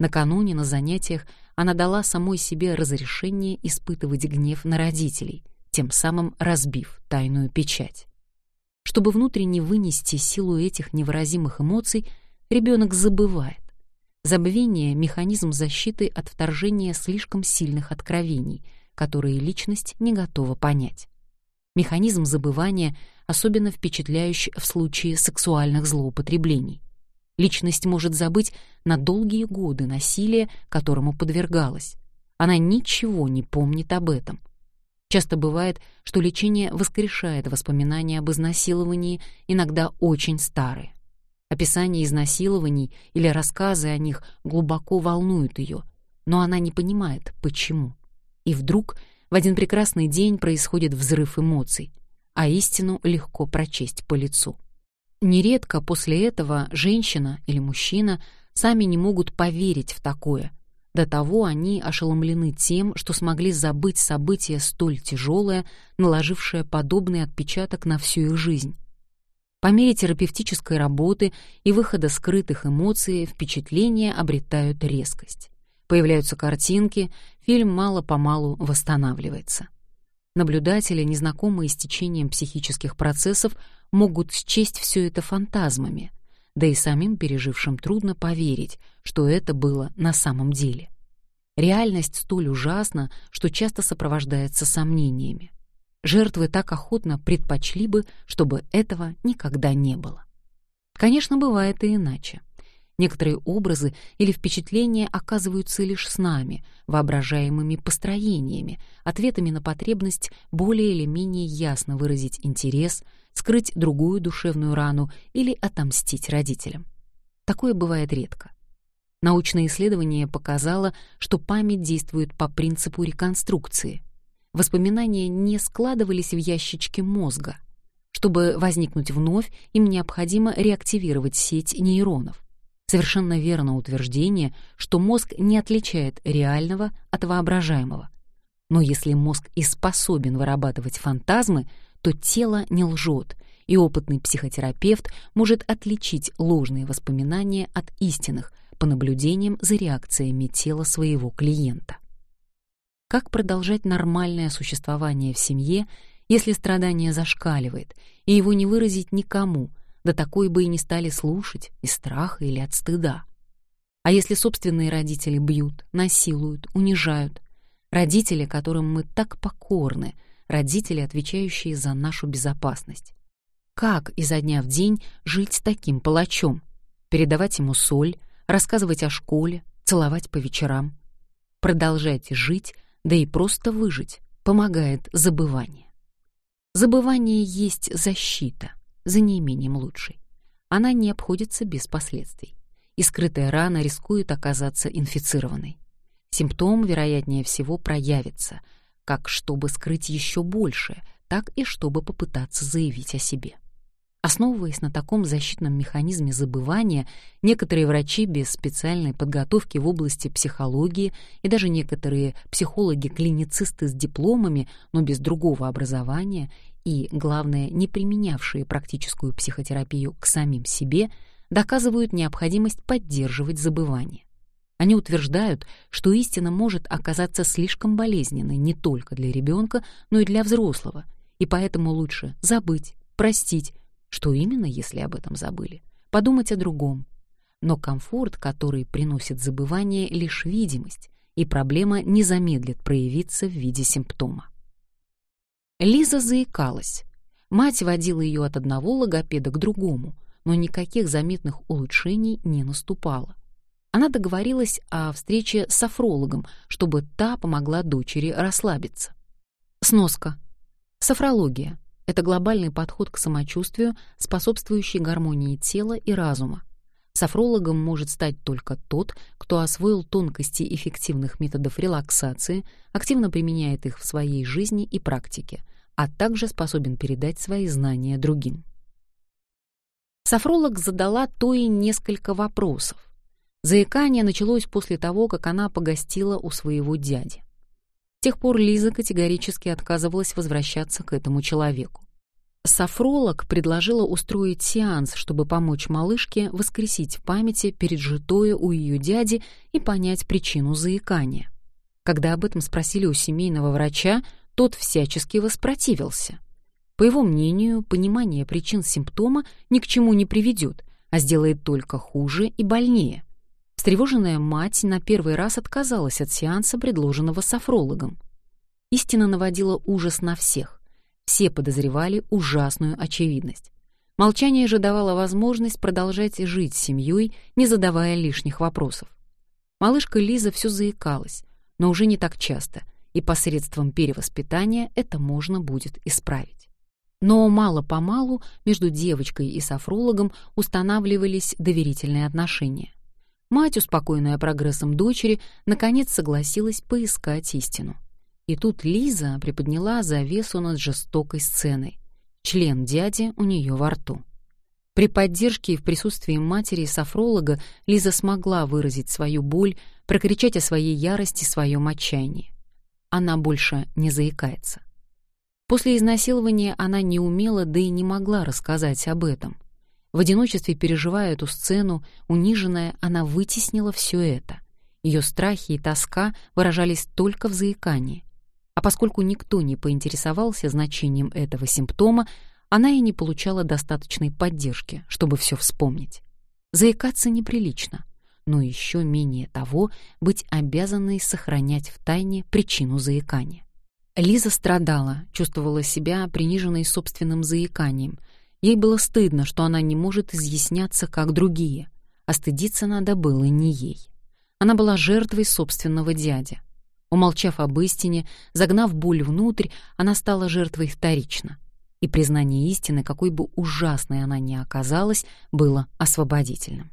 Накануне на занятиях она дала самой себе разрешение испытывать гнев на родителей, тем самым разбив тайную печать. Чтобы внутренне вынести силу этих невыразимых эмоций, ребенок забывает. Забвение — механизм защиты от вторжения слишком сильных откровений — которые личность не готова понять. Механизм забывания особенно впечатляющий в случае сексуальных злоупотреблений. Личность может забыть на долгие годы насилие, которому подвергалась. Она ничего не помнит об этом. Часто бывает, что лечение воскрешает воспоминания об изнасиловании, иногда очень старые. Описание изнасилований или рассказы о них глубоко волнуют ее, но она не понимает, почему. И вдруг в один прекрасный день происходит взрыв эмоций, а истину легко прочесть по лицу. Нередко после этого женщина или мужчина сами не могут поверить в такое. До того они ошеломлены тем, что смогли забыть событие столь тяжелое, наложившее подобный отпечаток на всю их жизнь. По мере терапевтической работы и выхода скрытых эмоций впечатления обретают резкость. Появляются картинки, фильм мало-помалу восстанавливается. Наблюдатели, незнакомые с течением психических процессов, могут счесть все это фантазмами, да и самим пережившим трудно поверить, что это было на самом деле. Реальность столь ужасна, что часто сопровождается сомнениями. Жертвы так охотно предпочли бы, чтобы этого никогда не было. Конечно, бывает и иначе. Некоторые образы или впечатления оказываются лишь с нами, воображаемыми построениями, ответами на потребность более или менее ясно выразить интерес, скрыть другую душевную рану или отомстить родителям. Такое бывает редко. Научное исследование показало, что память действует по принципу реконструкции. Воспоминания не складывались в ящичке мозга. Чтобы возникнуть вновь, им необходимо реактивировать сеть нейронов. Совершенно верно утверждение, что мозг не отличает реального от воображаемого. Но если мозг и способен вырабатывать фантазмы, то тело не лжет, и опытный психотерапевт может отличить ложные воспоминания от истинных по наблюдениям за реакциями тела своего клиента. Как продолжать нормальное существование в семье, если страдание зашкаливает, и его не выразить никому — да такой бы и не стали слушать, из страха или от стыда. А если собственные родители бьют, насилуют, унижают? Родители, которым мы так покорны, родители, отвечающие за нашу безопасность. Как изо дня в день жить с таким палачом? Передавать ему соль, рассказывать о школе, целовать по вечерам. Продолжайте жить, да и просто выжить, помогает забывание. Забывание есть защита — за неимением лучшей. Она не обходится без последствий. И скрытая рана рискует оказаться инфицированной. Симптом, вероятнее всего, проявится, как чтобы скрыть еще больше, так и чтобы попытаться заявить о себе. Основываясь на таком защитном механизме забывания, некоторые врачи без специальной подготовки в области психологии и даже некоторые психологи-клиницисты с дипломами, но без другого образования и, главное, не применявшие практическую психотерапию к самим себе, доказывают необходимость поддерживать забывание. Они утверждают, что истина может оказаться слишком болезненной не только для ребенка, но и для взрослого, и поэтому лучше забыть, простить, что именно, если об этом забыли? Подумать о другом. Но комфорт, который приносит забывание, лишь видимость, и проблема не замедлит проявиться в виде симптома. Лиза заикалась. Мать водила ее от одного логопеда к другому, но никаких заметных улучшений не наступало. Она договорилась о встрече с софрологом, чтобы та помогла дочери расслабиться. Сноска. Софрология это глобальный подход к самочувствию, способствующий гармонии тела и разума. Софрологом может стать только тот, кто освоил тонкости эффективных методов релаксации, активно применяет их в своей жизни и практике, а также способен передать свои знания другим. Софролог задала Тои несколько вопросов. Заикание началось после того, как она погостила у своего дяди. С тех пор Лиза категорически отказывалась возвращаться к этому человеку. Софролог предложила устроить сеанс, чтобы помочь малышке воскресить в памяти пережитое у ее дяди и понять причину заикания. Когда об этом спросили у семейного врача, тот всячески воспротивился. По его мнению, понимание причин симптома ни к чему не приведет, а сделает только хуже и больнее — Встревоженная мать на первый раз отказалась от сеанса, предложенного софрологом. Истина наводила ужас на всех. Все подозревали ужасную очевидность. Молчание же давало возможность продолжать жить с семьей, не задавая лишних вопросов. Малышка Лиза все заикалась, но уже не так часто, и посредством перевоспитания это можно будет исправить. Но мало-помалу между девочкой и софрологом устанавливались доверительные отношения. Мать, успокоенная прогрессом дочери, наконец согласилась поискать истину. И тут Лиза приподняла завесу над жестокой сценой. Член дяди у нее во рту. При поддержке и в присутствии матери и софролога Лиза смогла выразить свою боль, прокричать о своей ярости, своем отчаянии. Она больше не заикается. После изнасилования она не умела, да и не могла рассказать об этом. В одиночестве переживая эту сцену, униженная, она вытеснила все это. Ее страхи и тоска выражались только в заикании. А поскольку никто не поинтересовался значением этого симптома, она и не получала достаточной поддержки, чтобы все вспомнить. Заикаться неприлично, но еще менее того быть обязанной сохранять в тайне причину заикания. Лиза страдала, чувствовала себя приниженной собственным заиканием — Ей было стыдно, что она не может изъясняться, как другие, а стыдиться надо было не ей. Она была жертвой собственного дяди. Умолчав об истине, загнав боль внутрь, она стала жертвой вторично. И признание истины, какой бы ужасной она ни оказалась, было освободительным.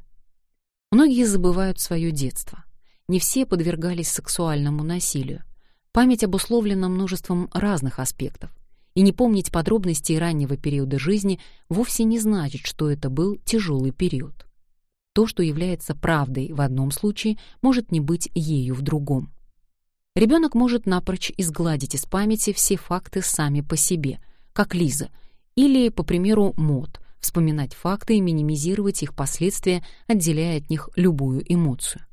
Многие забывают свое детство. Не все подвергались сексуальному насилию. Память обусловлена множеством разных аспектов и не помнить подробностей раннего периода жизни вовсе не значит, что это был тяжелый период. То, что является правдой в одном случае, может не быть ею в другом. Ребенок может напрочь изгладить из памяти все факты сами по себе, как Лиза, или, по примеру, Мод, вспоминать факты и минимизировать их последствия, отделяя от них любую эмоцию.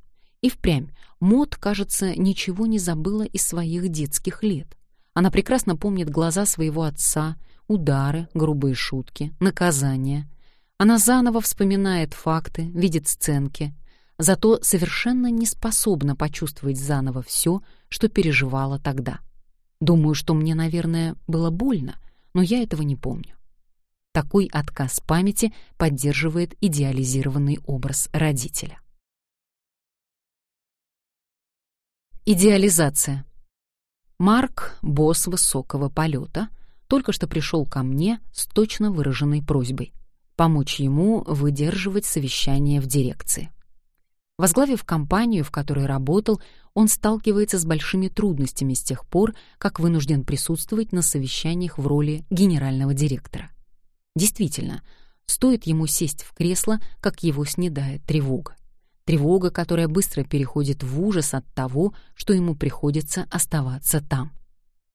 И впрямь, Мод, кажется, ничего не забыла из своих детских лет. Она прекрасно помнит глаза своего отца, удары, грубые шутки, наказания. Она заново вспоминает факты, видит сценки, зато совершенно не способна почувствовать заново все, что переживала тогда. Думаю, что мне, наверное, было больно, но я этого не помню. Такой отказ памяти поддерживает идеализированный образ родителя. Идеализация. Марк, босс высокого полета, только что пришел ко мне с точно выраженной просьбой помочь ему выдерживать совещание в дирекции. Возглавив компанию, в которой работал, он сталкивается с большими трудностями с тех пор, как вынужден присутствовать на совещаниях в роли генерального директора. Действительно, Стоит ему сесть в кресло, как его снедает тревога. Тревога, которая быстро переходит в ужас от того, что ему приходится оставаться там.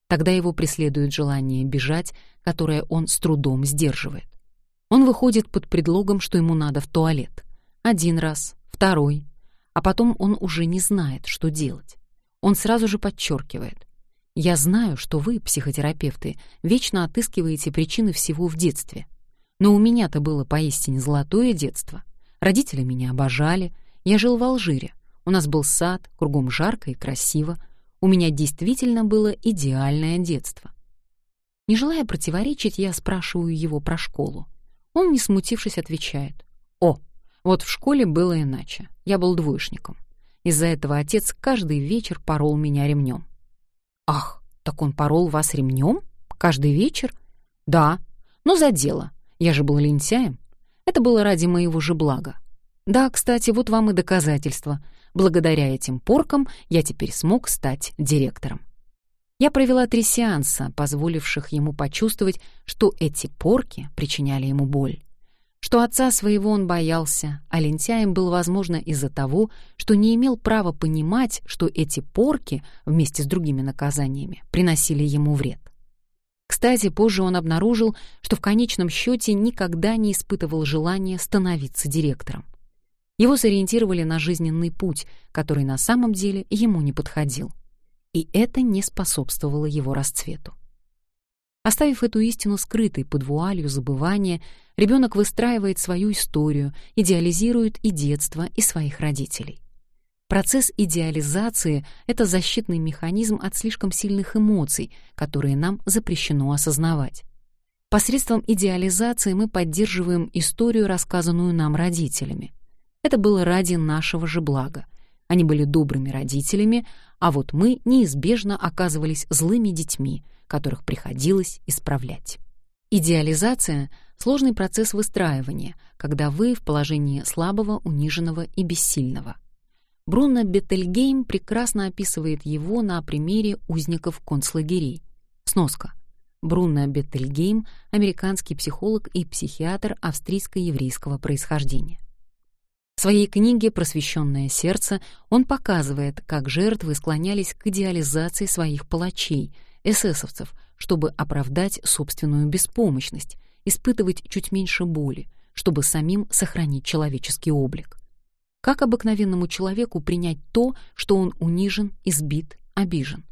Тогда его преследует желание бежать, которое он с трудом сдерживает. Он выходит под предлогом, что ему надо в туалет. Один раз, второй, а потом он уже не знает, что делать. Он сразу же подчеркивает. «Я знаю, что вы, психотерапевты, вечно отыскиваете причины всего в детстве. Но у меня-то было поистине золотое детство. Родители меня обожали, я жил в Алжире, у нас был сад, кругом жарко и красиво, у меня действительно было идеальное детство». Не желая противоречить, я спрашиваю его про школу. Он, не смутившись, отвечает. «О, вот в школе было иначе. Я был двоечником. Из-за этого отец каждый вечер порол меня ремнем. «Ах, так он порол вас ремнем? Каждый вечер?» «Да, но за дело. Я же был лентяем. Это было ради моего же блага. Да, кстати, вот вам и доказательство. Благодаря этим поркам я теперь смог стать директором. Я провела три сеанса, позволивших ему почувствовать, что эти порки причиняли ему боль что отца своего он боялся, а лентяем был, возможно, из-за того, что не имел права понимать, что эти порки, вместе с другими наказаниями, приносили ему вред. Кстати, позже он обнаружил, что в конечном счете никогда не испытывал желания становиться директором. Его сориентировали на жизненный путь, который на самом деле ему не подходил. И это не способствовало его расцвету. Оставив эту истину скрытой под вуалью забывания, ребенок выстраивает свою историю, идеализирует и детство, и своих родителей. Процесс идеализации — это защитный механизм от слишком сильных эмоций, которые нам запрещено осознавать. Посредством идеализации мы поддерживаем историю, рассказанную нам родителями. Это было ради нашего же блага. Они были добрыми родителями, а вот мы неизбежно оказывались злыми детьми, которых приходилось исправлять. Идеализация — сложный процесс выстраивания, когда вы в положении слабого, униженного и бессильного. Бруно Беттельгейм прекрасно описывает его на примере узников концлагерей. Сноска. Бруно Беттельгейм — американский психолог и психиатр австрийско-еврейского происхождения. Своей книге «Просвещенное сердце» он показывает, как жертвы склонялись к идеализации своих палачей — эсэсовцев, чтобы оправдать собственную беспомощность, испытывать чуть меньше боли, чтобы самим сохранить человеческий облик. Как обыкновенному человеку принять то, что он унижен, избит, обижен?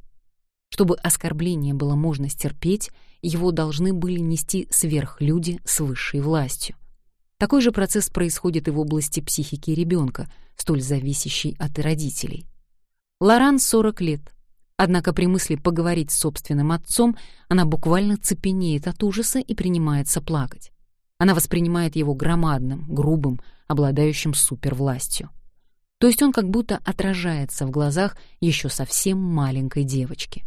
Чтобы оскорбление было можно стерпеть, его должны были нести сверхлюди с высшей властью. Такой же процесс происходит и в области психики ребенка, столь зависящей от родителей. Лоран 40 лет, Однако при мысли поговорить с собственным отцом она буквально цепенеет от ужаса и принимается плакать. Она воспринимает его громадным, грубым, обладающим супервластью. То есть он как будто отражается в глазах еще совсем маленькой девочки.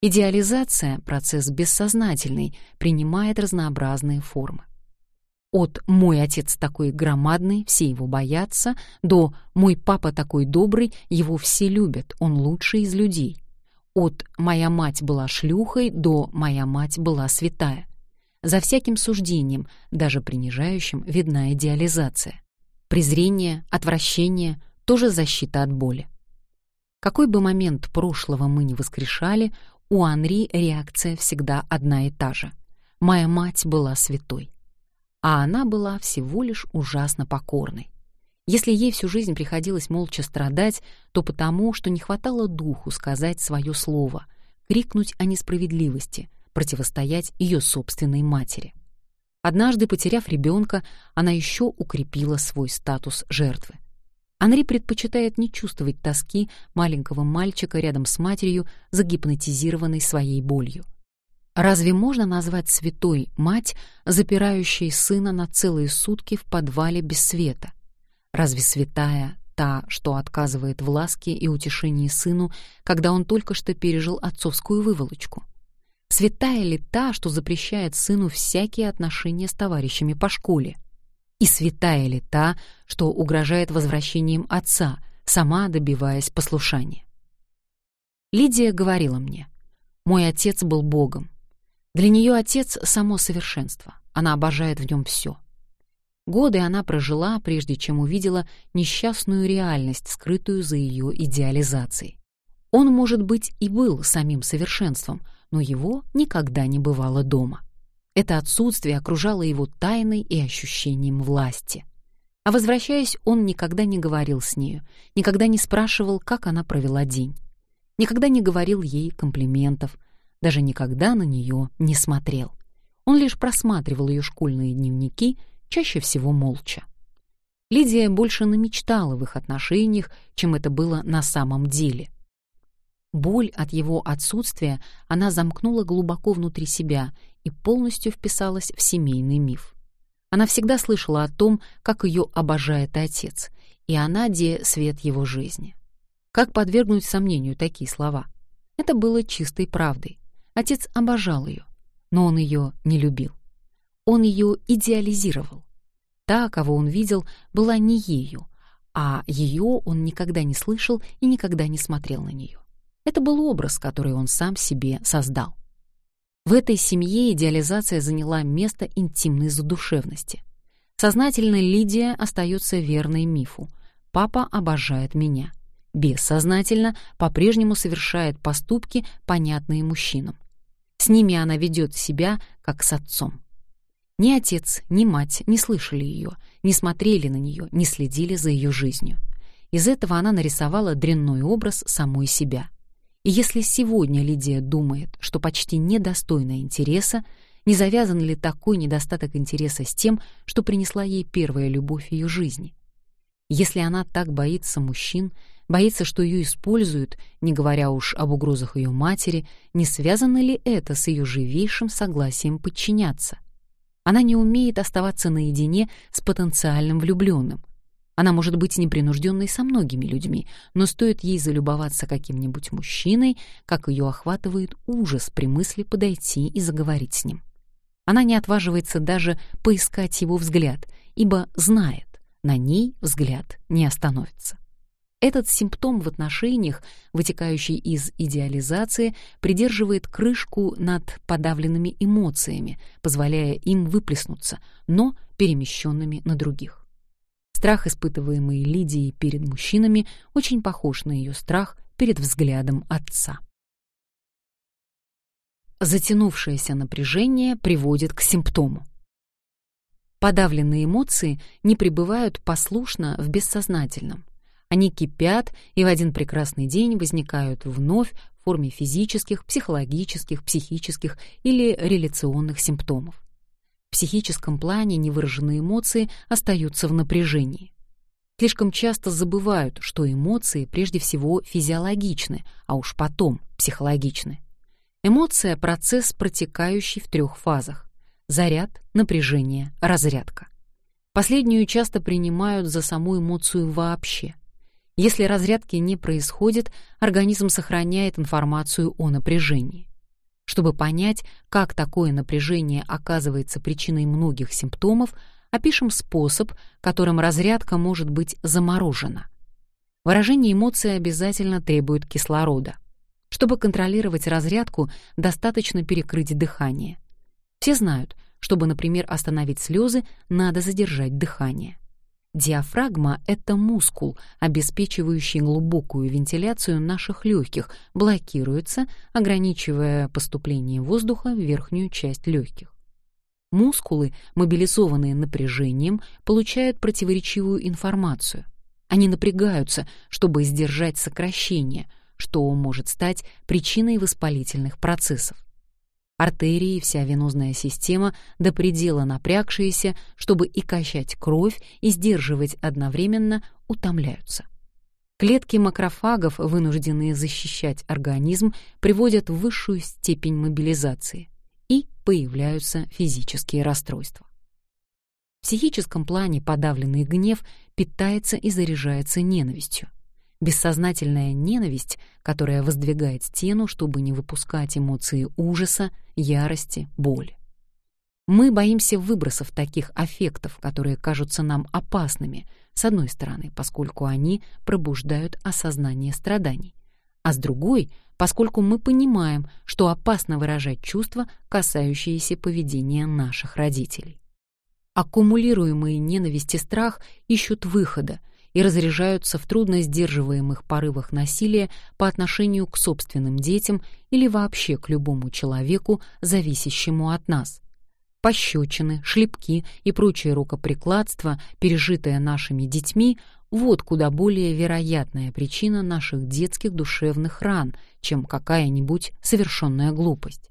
Идеализация — процесс бессознательный, принимает разнообразные формы. От «мой отец такой громадный, все его боятся» до «мой папа такой добрый, его все любят, он лучший из людей». От «моя мать была шлюхой» до «моя мать была святая». За всяким суждением, даже принижающим, видна идеализация. Презрение, отвращение — тоже защита от боли. Какой бы момент прошлого мы ни воскрешали, у Анри реакция всегда одна и та же. «Моя мать была святой» а она была всего лишь ужасно покорной. Если ей всю жизнь приходилось молча страдать, то потому, что не хватало духу сказать свое слово, крикнуть о несправедливости, противостоять ее собственной матери. Однажды, потеряв ребенка, она еще укрепила свой статус жертвы. Анри предпочитает не чувствовать тоски маленького мальчика рядом с матерью, загипнотизированной своей болью. Разве можно назвать святой мать, запирающей сына на целые сутки в подвале без света? Разве святая та, что отказывает в ласке и утешении сыну, когда он только что пережил отцовскую выволочку? Святая ли та, что запрещает сыну всякие отношения с товарищами по школе? И святая ли та, что угрожает возвращением отца, сама добиваясь послушания? Лидия говорила мне, «Мой отец был Богом, для нее отец — само совершенство. Она обожает в нем все. Годы она прожила, прежде чем увидела несчастную реальность, скрытую за ее идеализацией. Он, может быть, и был самим совершенством, но его никогда не бывало дома. Это отсутствие окружало его тайной и ощущением власти. А возвращаясь, он никогда не говорил с нею, никогда не спрашивал, как она провела день. Никогда не говорил ей комплиментов, даже никогда на нее не смотрел. Он лишь просматривал ее школьные дневники чаще всего молча. Лидия больше намечтала в их отношениях, чем это было на самом деле. Боль от его отсутствия она замкнула глубоко внутри себя и полностью вписалась в семейный миф. Она всегда слышала о том, как ее обожает отец, и о Наде — свет его жизни. Как подвергнуть сомнению такие слова? Это было чистой правдой. Отец обожал ее, но он ее не любил. Он ее идеализировал. Та, кого он видел, была не ею, а ее он никогда не слышал и никогда не смотрел на нее. Это был образ, который он сам себе создал. В этой семье идеализация заняла место интимной задушевности. Сознательно Лидия остается верной мифу. «Папа обожает меня». Бессознательно по-прежнему совершает поступки, понятные мужчинам. С ними она ведет себя, как с отцом. Ни отец, ни мать не слышали ее, не смотрели на нее, не следили за ее жизнью. Из этого она нарисовала дрянной образ самой себя. И если сегодня Лидия думает, что почти недостойна интереса, не завязан ли такой недостаток интереса с тем, что принесла ей первая любовь ее жизни? Если она так боится мужчин, боится, что ее используют, не говоря уж об угрозах ее матери, не связано ли это с ее живейшим согласием подчиняться? Она не умеет оставаться наедине с потенциальным влюбленным. Она может быть непринужденной со многими людьми, но стоит ей залюбоваться каким-нибудь мужчиной, как ее охватывает ужас при мысли подойти и заговорить с ним. Она не отваживается даже поискать его взгляд, ибо знает, на ней взгляд не остановится. Этот симптом в отношениях, вытекающий из идеализации, придерживает крышку над подавленными эмоциями, позволяя им выплеснуться, но перемещенными на других. Страх, испытываемый Лидией перед мужчинами, очень похож на ее страх перед взглядом отца. Затянувшееся напряжение приводит к симптому. Подавленные эмоции не пребывают послушно в бессознательном, они кипят и в один прекрасный день возникают вновь в форме физических, психологических, психических или реляционных симптомов. В психическом плане невыраженные эмоции остаются в напряжении. Слишком часто забывают, что эмоции прежде всего физиологичны, а уж потом психологичны. Эмоция — процесс, протекающий в трех фазах. Заряд, напряжение, разрядка. Последнюю часто принимают за саму эмоцию вообще. Если разрядки не происходит, организм сохраняет информацию о напряжении. Чтобы понять, как такое напряжение оказывается причиной многих симптомов, опишем способ, которым разрядка может быть заморожена. Выражение эмоций обязательно требует кислорода. Чтобы контролировать разрядку, достаточно перекрыть дыхание. Все знают, чтобы, например, остановить слезы, надо задержать дыхание. Диафрагма — это мускул, обеспечивающий глубокую вентиляцию наших легких, блокируется, ограничивая поступление воздуха в верхнюю часть легких. Мускулы, мобилизованные напряжением, получают противоречивую информацию. Они напрягаются, чтобы сдержать сокращение, что может стать причиной воспалительных процессов. Артерии и вся венозная система до предела напрягшиеся, чтобы и качать кровь, и сдерживать одновременно, утомляются. Клетки макрофагов, вынужденные защищать организм, приводят в высшую степень мобилизации, и появляются физические расстройства. В психическом плане подавленный гнев питается и заряжается ненавистью бессознательная ненависть, которая воздвигает стену, чтобы не выпускать эмоции ужаса, ярости, боли. Мы боимся выбросов таких аффектов, которые кажутся нам опасными, с одной стороны, поскольку они пробуждают осознание страданий, а с другой, поскольку мы понимаем, что опасно выражать чувства, касающиеся поведения наших родителей. Аккумулируемые ненависть и страх ищут выхода и разряжаются в трудно сдерживаемых порывах насилия по отношению к собственным детям или вообще к любому человеку, зависящему от нас. Пощечины, шлепки и прочее рукоприкладство, пережитое нашими детьми, вот куда более вероятная причина наших детских душевных ран, чем какая-нибудь совершенная глупость.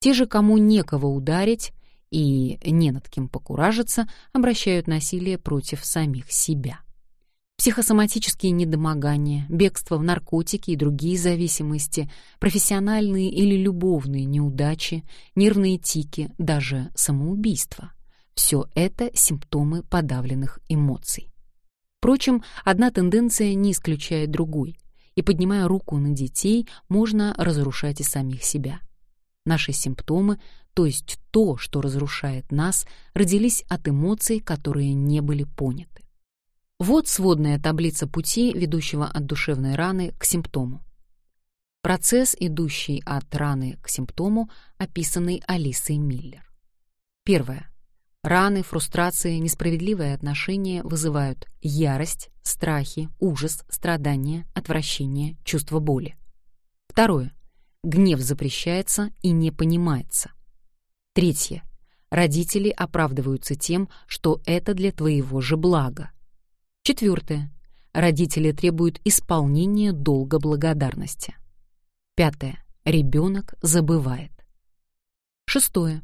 Те же, кому некого ударить и не над кем покуражиться, обращают насилие против самих себя. Психосоматические недомогания, бегство в наркотики и другие зависимости, профессиональные или любовные неудачи, нервные тики, даже самоубийство — все это симптомы подавленных эмоций. Впрочем, одна тенденция не исключает другой, и, поднимая руку на детей, можно разрушать и самих себя. Наши симптомы, то есть то, что разрушает нас, родились от эмоций, которые не были поняты. Вот сводная таблица пути, ведущего от душевной раны к симптому. Процесс, идущий от раны к симптому, описанный Алисой Миллер. Первое. Раны, фрустрации, несправедливые отношения вызывают ярость, страхи, ужас, страдания, отвращение, чувство боли. Второе. Гнев запрещается и не понимается. Третье. Родители оправдываются тем, что это для твоего же блага. Четвертое. Родители требуют исполнения долга благодарности. Пятое. Ребенок забывает. Шестое.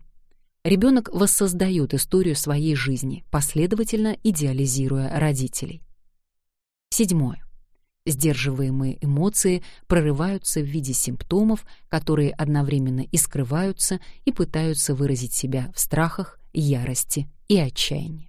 Ребенок воссоздает историю своей жизни, последовательно идеализируя родителей. Седьмое. Сдерживаемые эмоции прорываются в виде симптомов, которые одновременно и скрываются, и пытаются выразить себя в страхах, ярости и отчаянии.